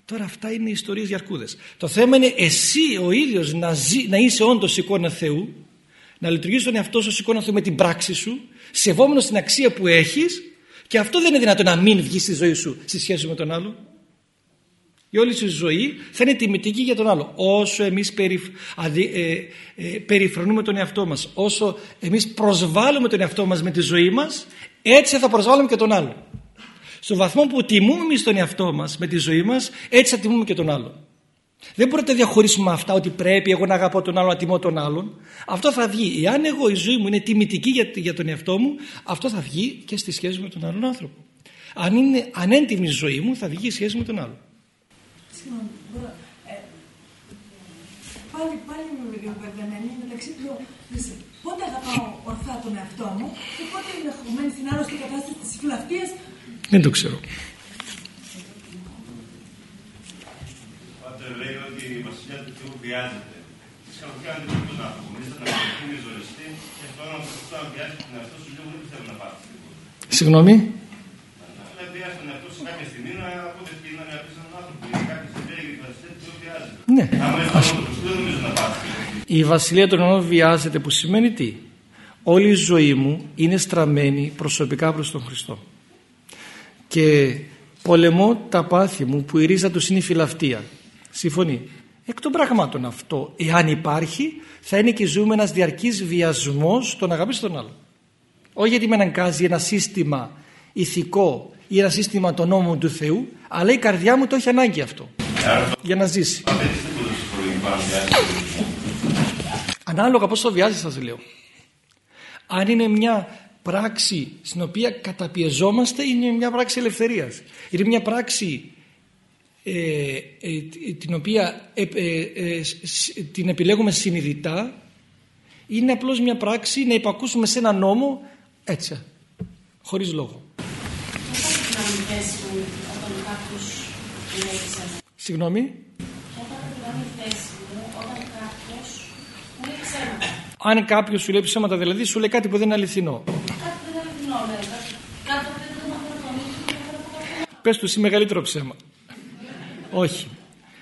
Τώρα αυτά είναι ιστορίες για αρκούδες. Το θέμα είναι εσύ ο ίδιος να, να είσαι όντως εικόνα Θεού να λειτουργήσει τον εαυτό σου ως εικόνα Θεού με την πράξη σου, σεβόμενος την αξία που έχεις και αυτό δεν είναι δυνατό να μην βγεις στη ζωή σου στη σχέση με τον άλλο. Η όλη σου ζωή θα είναι τιμητική για τον άλλο. Όσο εμείς περι, ε, ε, περιφρονούμε τον εαυτό μας, όσο εμείς προσβάλλουμε τον εαυτό μας με τη ζωή μας, έτσι θα προσβάλλουμε και τον άλλο. Στο βαθμό που τιμούμε εμείς τον εαυτό μας με τη ζωή μας, έτσι θα τιμούμε και τον άλλο. Δεν μπορείτε να διαχωρίσουμε αυτά ότι πρέπει εγώ να αγαπώ τον άλλον, να τιμώ τον άλλον. Αυτό θα βγει. Εάν εγώ η ζωή μου είναι τιμητική για, για τον εαυτό μου, αυτό θα βγει και στη σχέση με τον άλλον άνθρωπο. Αν είναι ανέντιμη η ζωή μου, θα βγει η σχέση με τον άλλον. Ε, πάλι, πάλι με μεγάλη παρδανέλη μεταξύ του πότε αγαπάω ορθά τον εαυτό μου και πότε είμαι χωμένη στην άρρωστη κατάσταση της φυλαυτίας. Δεν το ξέρω. Συγγνώμη. λέει του Θεού βιάζεται. Δεν το να αποκομίζεται, να και κάποια στιγμή να αποδεχτεί να αναπτύσσει έναν άνθρωπο. Ναι. Άμα είναι αυτό το δεν νομίζω να πάρει. Η βασιλεία των αιώνων βιάζεται που σημαίνει τι; Όλη η ζωή μου είναι στραμμένη προσωπικά προς τον Χριστό. Και πολεμώ τα πάθη μου που η ρίζα τους είναι η φιλαυτία. Συμφωνεί. Εκ των πραγμάτων αυτό, εάν υπάρχει, θα είναι και ζούμε ένας διαρκής βιασμός τον αγαπήσει τον άλλο. Όχι γιατί με αναγκάζει ένα σύστημα ηθικό ή ένα σύστημα των νόμων του Θεού, αλλά η καρδιά μου το έχει ανάγκη αυτό. Για να ζήσει. Ανάλογα πώς το βιάζεις σας λέω. Αν είναι μια πράξη στην οποία καταπιεζόμαστε είναι μια πράξη ελευθερίας. Είναι μια πράξη ε, ε, την οποία ε, την επιλέγουμε συνειδητά είναι απλώς μια πράξη να υπακούσουμε σε ένα νόμο έτσι, χωρίς λόγο. Συγγνώμη. Αν κάποιος σου λέει ψέματα δηλαδή σου λέει κάτι που δεν είναι αληθινό. Κάτι που δεν είναι αληθινό, Κάτι που δεν είναι Πες τους εσύ μεγαλύτερο ψέμα. Όχι.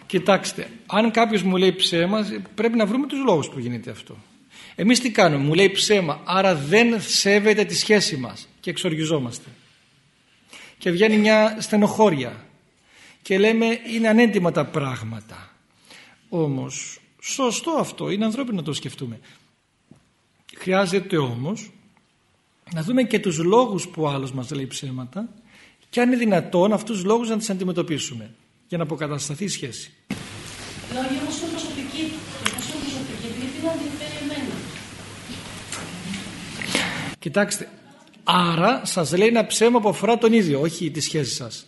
Κοιτάξτε, αν κάποιος μου λέει ψέμα, πρέπει να βρούμε τους λόγους που γίνεται αυτό. Εμείς τι κάνουμε, μου λέει ψέμα, άρα δεν σέβεται τη σχέση μας και εξοργιζόμαστε. Και βγαίνει μια στενοχώρια και λέμε είναι ανέντιμα τα πράγματα. Όμως σωστό αυτό, είναι ανθρώπινο να το σκεφτούμε. Χρειάζεται όμως να δούμε και τους λόγους που ο άλλος μας λέει ψέματα και αν είναι δυνατόν αυτούς τους λόγους να τις αντιμετωπίσουμε για να αποκατασταθεί η σχέση. Λόγια όμως είναι προσωπική και εφόσον προσωπική πρέπει να ενδιαφέρει εμένα. Κοιτάξτε, άρα σας λέει ένα ψέμα που αφορά τον ίδιο, όχι τη σχέση σας.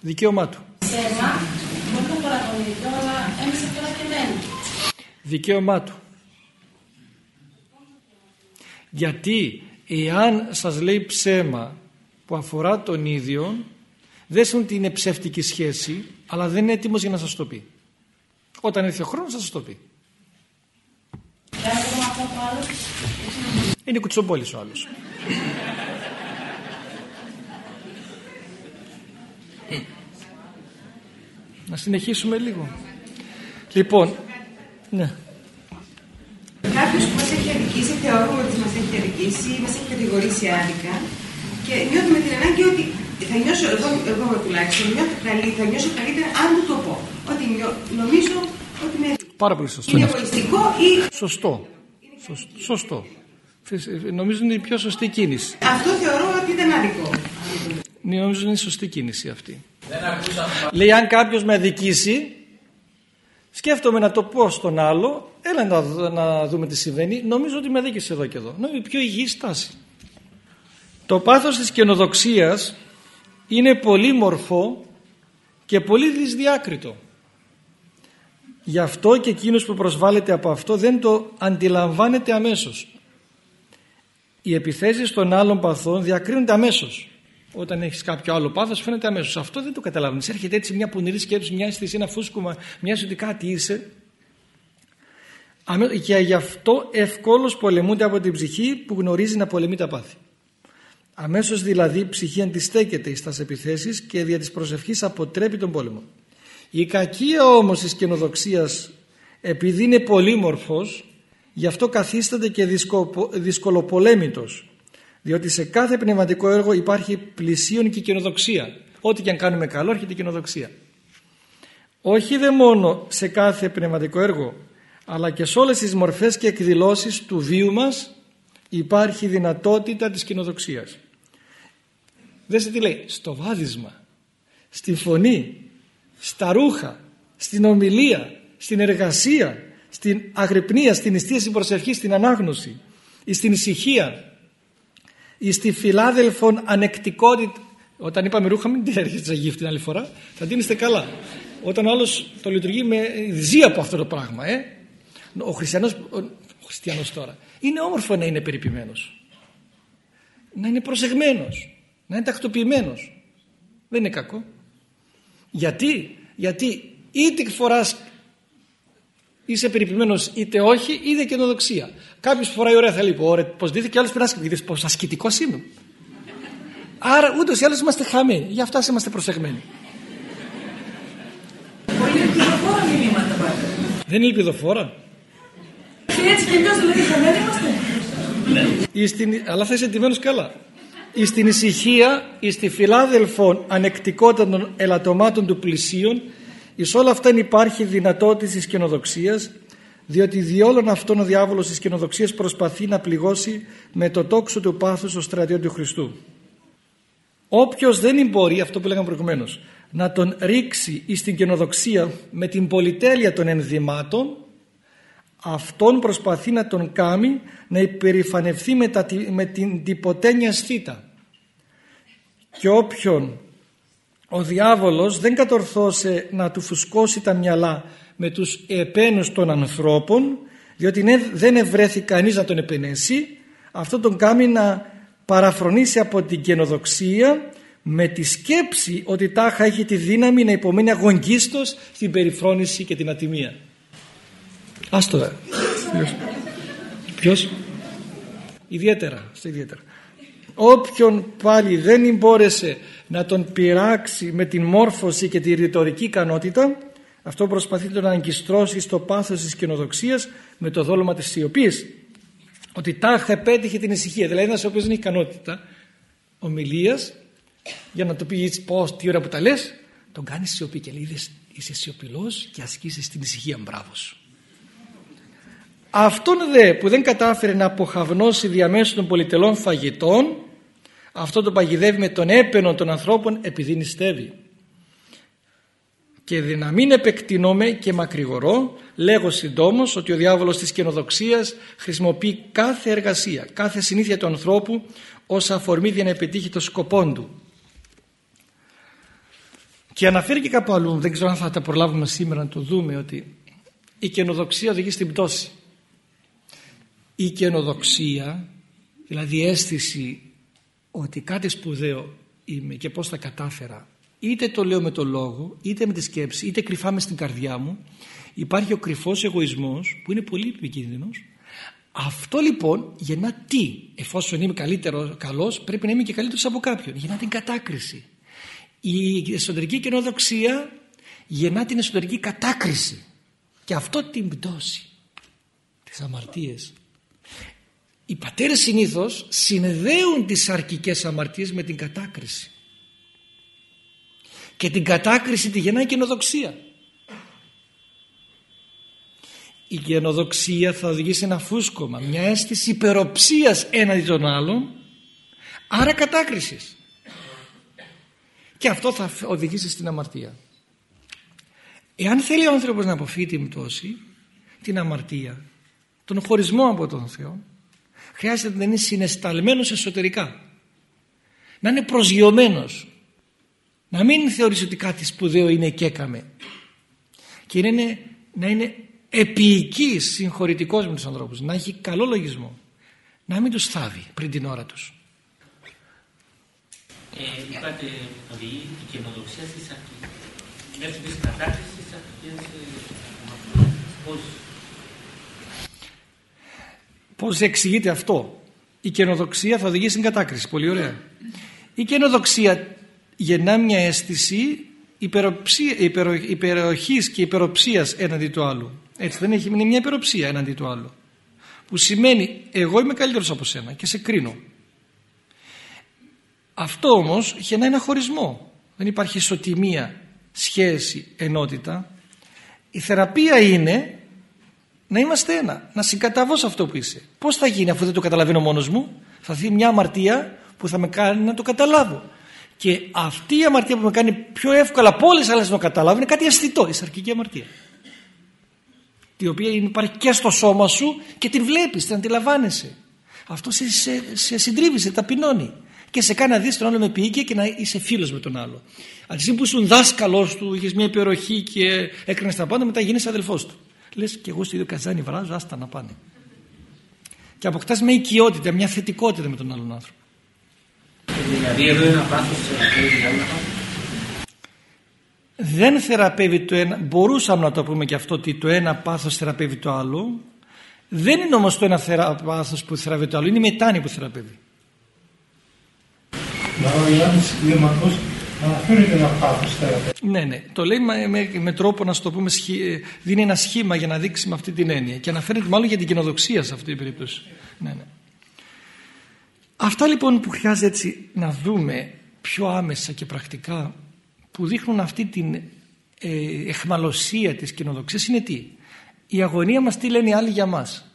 Δικαίωμά του. Ψέμα, μπορεί να αφορά τον ίδιο, αλλά έμεσα αφορά και εμένα. Δικαίωμά του. Γιατί εάν σας λέει ψέμα που αφορά τον ίδιο δεν σημαίνει ότι είναι ψεύτικη σχέση αλλά δεν είναι έτοιμος για να σας το πει. Όταν έρθει ο χρόνος θα σας το πει. Είναι κουτσομπόλης ο άλλος. Να συνεχίσουμε λίγο. Λοιπόν, ναι. Κάποιος που μας έχει αδικήσει, θεωρούμε ότι μας έχει αδικήσει ή μας έχει κατηγορήσει άδικα και νιώθουμε την ανάγκη ότι θα νιώσω, εγώ, εγώ τουλάχιστον, νιώθω καλή, θα νιώσω καλύτερα αν του το πω. Ότι νομίζω ότι με Πάρα πολύ σωστό. Είναι εγωιστικό ή... Σωστό. Σωστό. σωστό. Νομίζω είναι η πιο σωστή κίνηση. Αυτό θεωρώ ότι ήταν άδικο. Ναι, νομίζω είναι η σωστή κίνηση αυτή. Λέει αν κάποιος με αδικήσει, σκέφτομαι να το πω στον άλλο, έλα να, να δούμε τι συμβαίνει. Νομίζω ότι με αδίκησε εδώ και εδώ. Νομίζω η πιο υγιή στάση. Το πάθος της καινοδοξίας είναι πολύ μορφό και πολύ δυσδιάκριτο. Γι' αυτό και εκείνος που προσβάλλεται από αυτό δεν το αντιλαμβάνεται αμέσως. Οι επιθέσεις των άλλων παθών διακρίνονται αμέσως. Όταν έχεις κάποιο άλλο πάθος φαίνεται αμέσως. Αυτό δεν το καταλαβαίνεις. Έρχεται έτσι μια πονηρή σκέψη, μια αίσθηση, ένα φούσκωμα, μια ότι κάτι είσαι. Και γι' αυτό ευκόλως πολεμούνται από την ψυχή που γνωρίζει να πολεμεί τα πάθη. Αμέσως δηλαδή η ψυχή αντιστέκεται στις επιθέσεις και δια της προσευχής αποτρέπει τον πόλεμο. Η κακία όμως της καινοδοξίας επειδή είναι πολύμορφος γι' αυτό καθίσταται και δυσκολοπολέμητος διότι σε κάθε πνευματικό έργο υπάρχει πλησίον και καινοδοξία. Ό,τι και αν κάνουμε καλό έρχεται η καινοδοξία. Όχι δε μόνο σε κάθε πνευματικό έργο αλλά και σε όλες τις μορφές και εκδηλώσεις του βίου μας υπάρχει δυνατότητα της κοινοδοξίας. Δέστε τι λέει, στο βάδισμα, στη φωνή, στα ρούχα, στην ομιλία, στην εργασία, στην αγρυπνία, στην εστίαση προσευχή, στην ανάγνωση, στην ησυχία, στη φιλάδελφον ανεκτικότητα. Όταν είπαμε ρούχα, μην την έρχεται σαν γύφτη την άλλη φορά, θα δίνεστε καλά. Όταν ο άλλος το λειτουργεί με ζει από αυτό το πράγμα, ε. Ο χριστιανός, ο χριστιανός τώρα, είναι όμορφο να είναι περιποιημένος. Να είναι προσεγμένος. Να είναι τακτοποιημένος. Δεν είναι κακό. Γιατί, γιατί είτε φοράς Είσαι περιποιημένος είτε όχι, είτε καινοδοξία. Κάποιος φοράει ωραία θα λέει: Ωραία, πώ δείτε και άλλος πρέπει να πώ ασκητικός είμαι. Άρα ούτως ή άλλως είμαστε χαμένοι. Γι' αυτό είμαστε προσεγμένοι. Πολύ ελπιδοφόρα μηνύματα πάντα. Δεν είναι ελπιδοφόρα. Και έτσι και αλλιώς δηλαδή χαμένοι είμαστε. Στην, αλλά θα είσαι εντυμένος καλά. Εις την ησυχία, εις τη φιλάδελφον ανεκτικότητα των ελαττωμάτων του πλησίων, εις όλα αυτά υπάρχει δυνατότητα της καινοδοξίας, διότι διόλων αυτόν ο διάβολος της καινοδοξίας προσπαθεί να πληγώσει με το τόξο του πάθους το στρατιό του Χριστού. Όποιος δεν μπορεί, αυτό που λέγαμε προηγουμένως, να τον ρίξει εις την καινοδοξία με την πολυτέλεια των ενδυμάτων, αυτόν προσπαθεί να τον κάνει να υπερηφανευθεί με, τα, με την τυποτένια αισθήτα. Και όποιον ο διάβολος δεν κατορθώσε να του φουσκώσει τα μυαλά με τους επένους των ανθρώπων διότι δεν ευρέθη κανείς να τον επενέσει αυτό τον κάνει να παραφρονήσει από την καινοδοξία με τη σκέψη ότι τάχα έχει τη δύναμη να υπομένει αγωνγίστος στην περιφρόνηση και την ατιμία. Ας το Ποιος; Ποιος; Ιδιαίτερα. Στο ιδιαίτερα. Όποιον πάλι δεν μπόρεσε να τον πειράξει με την μόρφωση και τη ρητορική ικανότητα αυτό προσπαθεί να αγκιστρώσει στο πάθος της κοινοδοξίας με το δόλωμα της σιωπής. Ότι τάχα επέτυχε την ησυχία. Δηλαδή ένας ο οποίος δεν έχει ικανότητα ομιλίας για να το πει έτσι πώς τι ώρα που τα λες τον κάνει σιωπή και λέει είσαι σιωπηλός και ασκήσεις την ησυχία μπράβο σου Αυτόν δε που δεν κατάφερε να αποχαυνώσει διαμέσου των πολυτελών φαγητών αυτό το παγιδεύει με τον έπαινο των ανθρώπων επειδή νηστεύει. Και να μην επεκτείνομαι και μακρηγορώ λέγω συντόμως ότι ο διάβολος της καινοδοξίας χρησιμοποιεί κάθε εργασία, κάθε συνήθεια του ανθρώπου ως αφορμή για να επιτύχει το σκοπό του. Και αναφέρει και κάπου αλλού, δεν ξέρω αν θα τα προλάβουμε σήμερα να το δούμε, ότι η καινοδοξία οδηγεί στην πτώση η καινοδοξία δηλαδή η αίσθηση ότι κάτι σπουδαίο είμαι και πώς θα κατάφερα είτε το λέω με το λόγο είτε με τη σκέψη είτε κρυφά μες στην καρδιά μου υπάρχει ο κρυφός εγωισμός που είναι πολύ επικίνδυνος. Αυτό λοιπόν γεννά τι εφόσον είμαι καλύτερο, καλός πρέπει να είμαι και καλύτερος από κάποιον. Γεννά την κατάκριση. Η εσωτερική καινοδοξία γεννά την εσωτερική κατάκριση. Και αυτό την πτώση. Τις αμαρτίες οι πατέρες συνήθως συνδέουν τις αρκικές αμαρτίες με την κατάκριση. Και την κατάκριση τη γεννάει καινοδοξία. Η καινοδοξία θα οδηγήσει ένα φούσκωμα μια αίσθηση υπεροψίας έναντι των άλλων άρα κατάκρισης. Και αυτό θα οδηγήσει στην αμαρτία. Εάν θέλει ο άνθρωπος να αποφύγει την πτώση την αμαρτία τον χωρισμό από τον Θεό χρειάζεται να είναι συναισθαλμένος εσωτερικά. Να είναι προσγειωμένος. Να μην θεωρήσει ότι κάτι σπουδαίο είναι και έκαμε. Και είναι, να είναι επίοικης συγχωρητικός με τους ανθρώπους. Να έχει καλό λογισμό. Να μην τους θάβει πριν την ώρα τους. Ε, είπατε ότι η καινοδοξία στις αρχές μέσω της κατάρτισης στις αρχές ε, πώς Πώς εξηγείται αυτό; Η καινοδοξία θα οδηγήσει στην κατάκριση. Πολύ ωραία. Η καινοδοξία γεννά μια αίσθηση υπερο, υπεροχής και υπεροψίας έναντι του άλλου. Έτσι δεν έχει, είναι μια υπεροψία έναντι του άλλου. Που σημαίνει εγώ είμαι καλύτερος από σένα και σε κρίνω. Αυτό όμως γεννά ένα χωρισμό. Δεν υπάρχει ισοτιμία, σχέση, ενότητα. Η θεραπεία είναι να είμαστε ένα, να συγκαταβώ σε αυτό που είσαι. Πώς θα γίνει αφού δεν το καταλαβαίνω μόνος μου, θα δει μια αμαρτία που θα με κάνει να το καταλάβω. Και αυτή η αμαρτία που με κάνει πιο εύκολα από όλες άλλες να το καταλάβω είναι κάτι αισθητό, η σαρκική αμαρτία. Η οποία υπάρχει και στο σώμα σου και την βλέπεις, την αντιλαμβάνεσαι. Αυτό σε, σε, σε συντρίβει, σε ταπεινώνει. Και σε κάνει να δεις τον άλλο με ποιήκια και να είσαι φίλος με τον άλλο. Αντί που ήσουν δάσκαλο του, είχες μια υπεροχή και έκρινες τα πάντα, μετά γίνει αδελφός του λες και εγώ στο ίδιο καζάνι βράζω άστα να πάνε. Και αποκτάς μια οικειότητα, μια θετικότητα με τον άλλον άνθρωπο. Δηλαδή εδώ ένα πάθος σε δεν θεραπεύει το ένα, μπορούσαμε να το πούμε και αυτό ότι το ένα πάθος θεραπεύει το άλλο, δεν είναι όμως το ένα θερα, πάθος που θεραπεύει το άλλο, είναι η μετάνη που θεραπεύει. Να ο Ιωάννης Κλίμακος αναφέρεται ένα πάθος θεραπεύει. Ναι, ναι. Το λέει με, με, με τρόπο να στο πούμε, σχη, δίνει ένα σχήμα για να δείξει με αυτή την έννοια και αναφέρεται μάλλον για την κοινοδοξία σε αυτή την περίπτωση. Ναι, ναι. Αυτά λοιπόν που χρειάζεται έτσι να δούμε πιο άμεσα και πρακτικά που δείχνουν αυτή την ε, εχμαλωσία της κοινοδοξίας είναι τι; Η αγωνία μας τι λένε οι άλλοι για μας;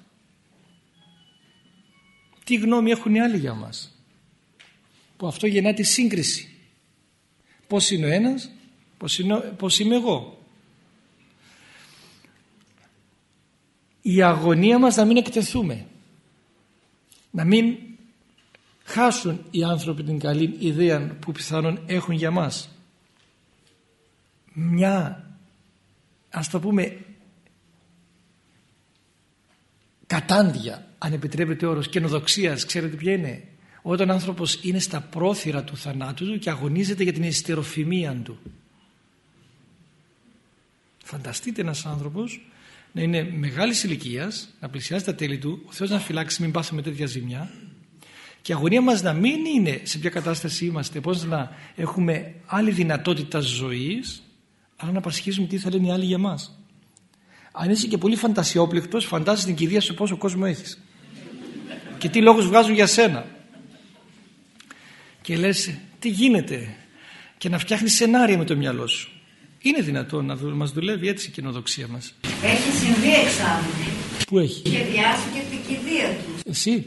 Τι γνώμη έχουν οι άλλοι για μας; Που αυτό γεννά τη σύγκριση. Πώς είναι ο ένας, πώς, είναι, πώς είμαι εγώ. Η αγωνία μας να μην εκτεθούμε. Να μην χάσουν οι άνθρωποι την καλή ιδέα που πιθανόν έχουν για μας μια ας το πούμε κατάντια αν επιτρέπετε όρος καινοδοξίας ξέρετε ποια είναι; Όταν ο άνθρωπος είναι στα πρόθυρα του θανάτου του και αγωνίζεται για την εστεροφημία του φανταστείτε ένας άνθρωπος να είναι μεγάλης ηλικίας, να πλησιάζει τα τέλη του ο Θεός να φυλάξει μην πάθουμε τέτοια ζημιά και η αγωνία μας να μην είναι σε ποια κατάσταση είμαστε πώς να έχουμε άλλη δυνατότητα ζωής αλλά να πασχίζουμε τι θα λένε οι άλλοι για μας. Αν είσαι και πολύ φαντασιόπληκτος, φαντάζεσαι την κηδεία σου πόσο κόσμο έχεις. και τι λόγους βγάζουν για σένα. Και λες, τι γίνεται. Και να φτιάχνεις σενάρια με το μυαλό σου. Είναι δυνατόν να δου, μας δουλεύει έτσι η κοινοδοξία μας. Έχει συμβεί εξάμεινο. Πού έχει; Σχεδιάσει και την κηδεία του. Εσύ;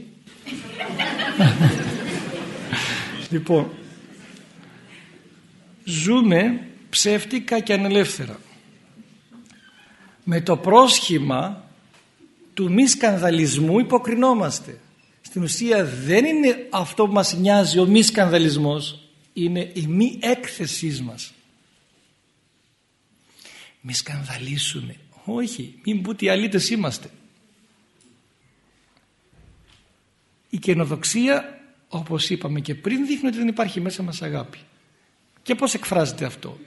λοιπόν, ζούμε ψεύτικα και ανελεύθερα. Με το πρόσχημα του μη σκανδαλισμού υποκρινόμαστε. Στην ουσία δεν είναι αυτό που μας νοιάζει ο μη σκανδαλισμός, είναι η μη έκθεσής μας. Μη σκανδαλίσουμε. Όχι, μην πούτε οι αλήτες είμαστε. Η καινοδοξία, όπως είπαμε και πριν, δείχνει ότι δεν υπάρχει μέσα μας αγάπη. Και πώς εκφράζεται αυτό;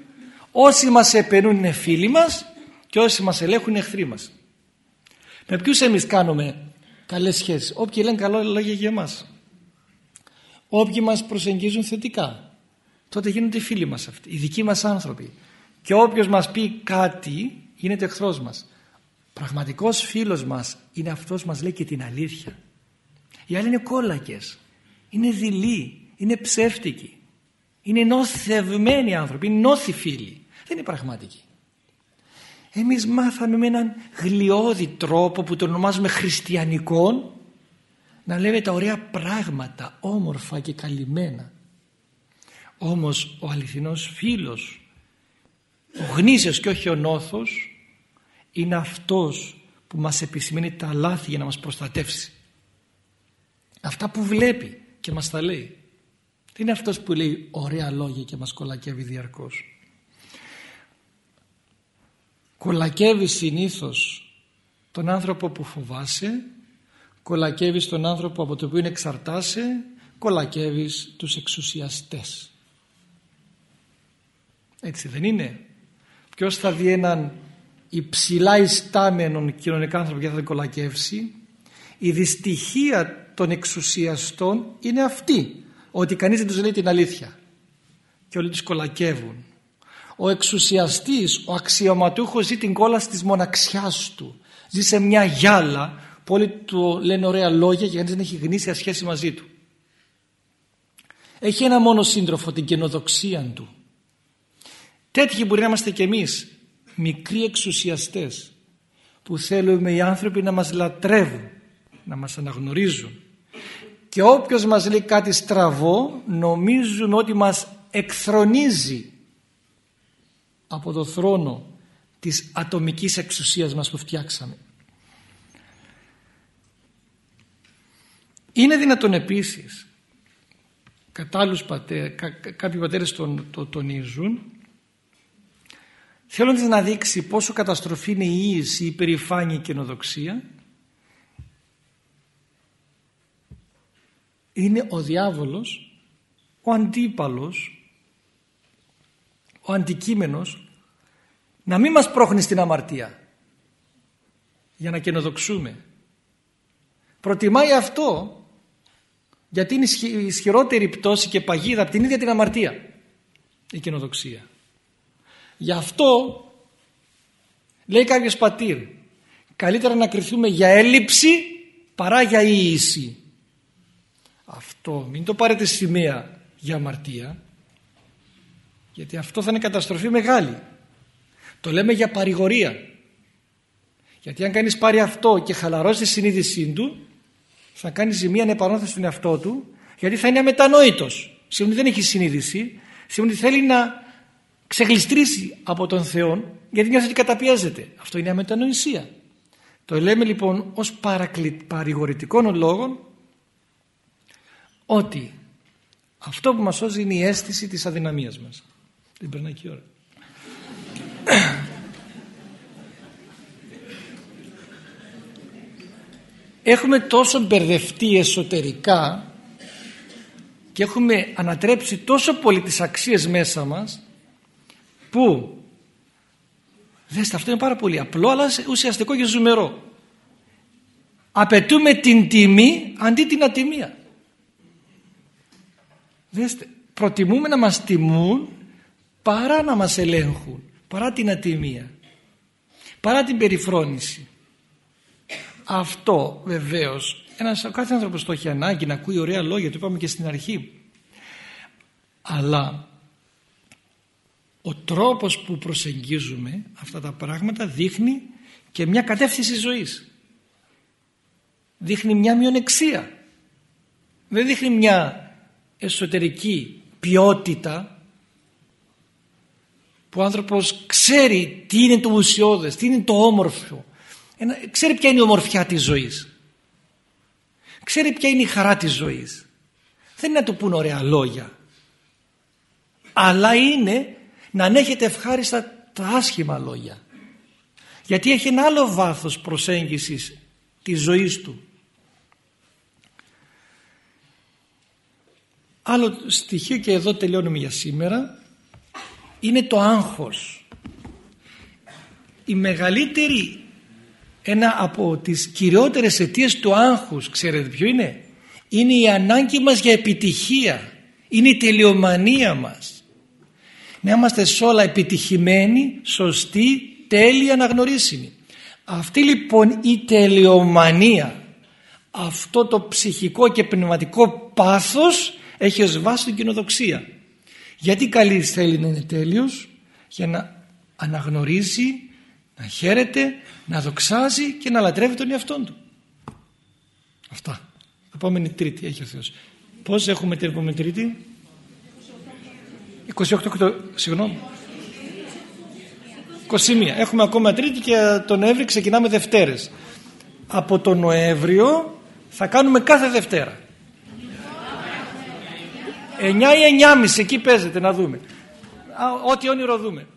Όσοι μας επενούν είναι φίλοι μας και όσοι μας ελέγχουν είναι εχθροί μας. Με ποιους εμείς κάνουμε καλές σχέσεις. Όποιοι λένε καλό λόγια για εμάς. Όποιοι μας προσεγγίζουν θετικά. Τότε γίνονται φίλοι μας αυτοί. Οι δικοί μας άνθρωποι. Και όποιος μας πει κάτι γίνεται εχθρός μας. Πραγματικός φίλος μας είναι αυτός που μας λέει και την αλήθεια. Οι άλλοι είναι κόλακες. Είναι δειλοί. Είναι ψεύτικοι. Είναι νοθευμένοι άνθρωποι. Είναι νόθι φίλοι δεν είναι πραγματική. Εμείς μάθαμε με έναν γλιώδη τρόπο που τον ονομάζουμε χριστιανικών να λέμε τα ωραία πράγματα, όμορφα και καλυμμένα. Όμως ο αληθινός φίλος, ο γνήσιος και όχι ο νόθος, είναι αυτός που μας επισημαίνει τα λάθη για να μας προστατεύσει. Αυτά που βλέπει και μας τα λέει. Δεν είναι αυτός που λέει ωραία λόγια και μας κολακεύει διαρκώς κολακεύει συνήθως τον άνθρωπο που φοβάσαι κολακεύεις τον άνθρωπο από το οποίο εξαρτάσαι κολακεύεις τους εξουσιαστές. Έτσι δεν είναι; Ποιος θα δει έναν υψηλά ιστάμενον κοινωνικά άνθρωπο και θα τον κολακεύσει; Η δυστυχία των εξουσιαστών είναι αυτή ότι κανείς δεν τους λέει την αλήθεια και όλοι τους κολακεύουν ο εξουσιαστής, ο αξιωματούχος ζει την κόλαση της μοναξιάς του. Ζει σε μια γυάλα που όλοι του λένε ωραία λόγια και κανείς δεν έχει γνήσια σχέση μαζί του. Έχει ένα μόνο σύντροφο, την καινοδοξία του. Τέτοιοι μπορεί να είμαστε κι εμείς, μικροί εξουσιαστές, που θέλουμε οι άνθρωποι να μας λατρεύουν, να μας αναγνωρίζουν. Και όποιος μας λέει κάτι στραβό, νομίζουν ότι μας εκθρονίζει από το θρόνο της ατομικής εξουσίας μας που φτιάξαμε. Είναι δυνατόν επίσης κατά άλλους πατέ, κάποιοι πατέρες τον, το τονίζουν θέλοντας να δείξει πόσο καταστροφή είναι η ίηση, η υπερηφάνεια, η καινοδοξία είναι ο διάβολος ο αντίπαλος ο αντικείμενος να μην μας πρόχνει στην αμαρτία για να καινοδοξούμε. Προτιμάει αυτό γιατί είναι ισχυρότερη πτώση και παγίδα από την ίδια την αμαρτία η καινοδοξία. Γι' αυτό λέει κάποιος πατήρ καλύτερα να κρυθούμε για έλλειψη παρά για ίηση. Αυτό μην το πάρετε σημαία για αμαρτία γιατί αυτό θα είναι καταστροφή μεγάλη. Το λέμε για παρηγορία. Γιατί αν κανείς πάρει αυτό και χαλαρώσεις τη συνείδησή του θα κάνεις ζημία ανεπανόρθωση στον εαυτό του γιατί θα είναι αμετανόητος. Σημαίνει δεν έχει συνείδηση, σημαίνει θέλει να ξεγλιστρήσει από τον Θεό γιατί νιώθει ότι καταπιέζεται. Αυτό είναι αμετανοησία. Το λέμε λοιπόν ως παρηγορητικών λόγων ότι αυτό που μας σώζει είναι η αίσθηση της αδυναμίας μας. Δεν περνάει και η ώρα. Έχουμε τόσο μπερδευτεί εσωτερικά και έχουμε ανατρέψει τόσο πολύ τις αξίες μέσα μας που δέστε αυτό είναι πάρα πολύ απλό αλλά ουσιαστικό και ζουμερό. Απαιτούμε την τιμή αντί την ατιμία. Δέστε προτιμούμε να μας τιμούν παρά να μας ελέγχουν παρά την ατιμία παρά την περιφρόνηση. Αυτό βεβαίως ένας, κάθε άνθρωπος το έχει ανάγκη να ακούει ωραία λόγια το είπαμε και στην αρχή. Αλλά ο τρόπος που προσεγγίζουμε αυτά τα πράγματα δείχνει και μια κατεύθυνση ζωής. Δείχνει μια μειονεξία. Δεν δείχνει μια εσωτερική ποιότητα που ο άνθρωπος ξέρει τι είναι το ουσιώδες, τι είναι το όμορφο. Ξέρει ποια είναι η ομορφιά της ζωής. Ξέρει ποια είναι η χαρά της ζωής. Δεν είναι να του πούν ωραία λόγια. Αλλά είναι να ανέχεται ευχάριστα τα άσχημα λόγια. Γιατί έχει ένα άλλο βάθος προσέγγισης της ζωής του. Άλλο στοιχείο και εδώ τελειώνουμε για σήμερα είναι το άγχος. Η μεγαλύτερη ένα από τις κυριότερες αιτίες του άγχους ξέρετε ποιο είναι; Είναι η ανάγκη μας για επιτυχία. Είναι η τελειομανία μας. Να είμαστε σε όλα επιτυχημένοι σωστοί, τέλειοι, αναγνωρίσιμοι. Αυτή λοιπόν η τελειομανία αυτό το ψυχικό και πνευματικό πάθος έχει ως βάση την κοινοδοξία γιατί καλής θέλει να είναι τέλειος; Για να αναγνωρίζει να χαίρεται, να δοξάζει και να λατρεύει τον εαυτό του. Αυτά. Επόμενη τρίτη έχει ο Θεός. Πώς έχουμε την επόμενη τρίτη; 28, συγγνώμη. 21. Έχουμε ακόμα τρίτη και τον Νοέμβρη ξεκινάμε Δευτέρες. Από τον Νοέμβριο θα κάνουμε κάθε Δευτέρα. 9 ή 9.30 εκεί παίζεται να δούμε. Ό,τι όνειρο δούμε.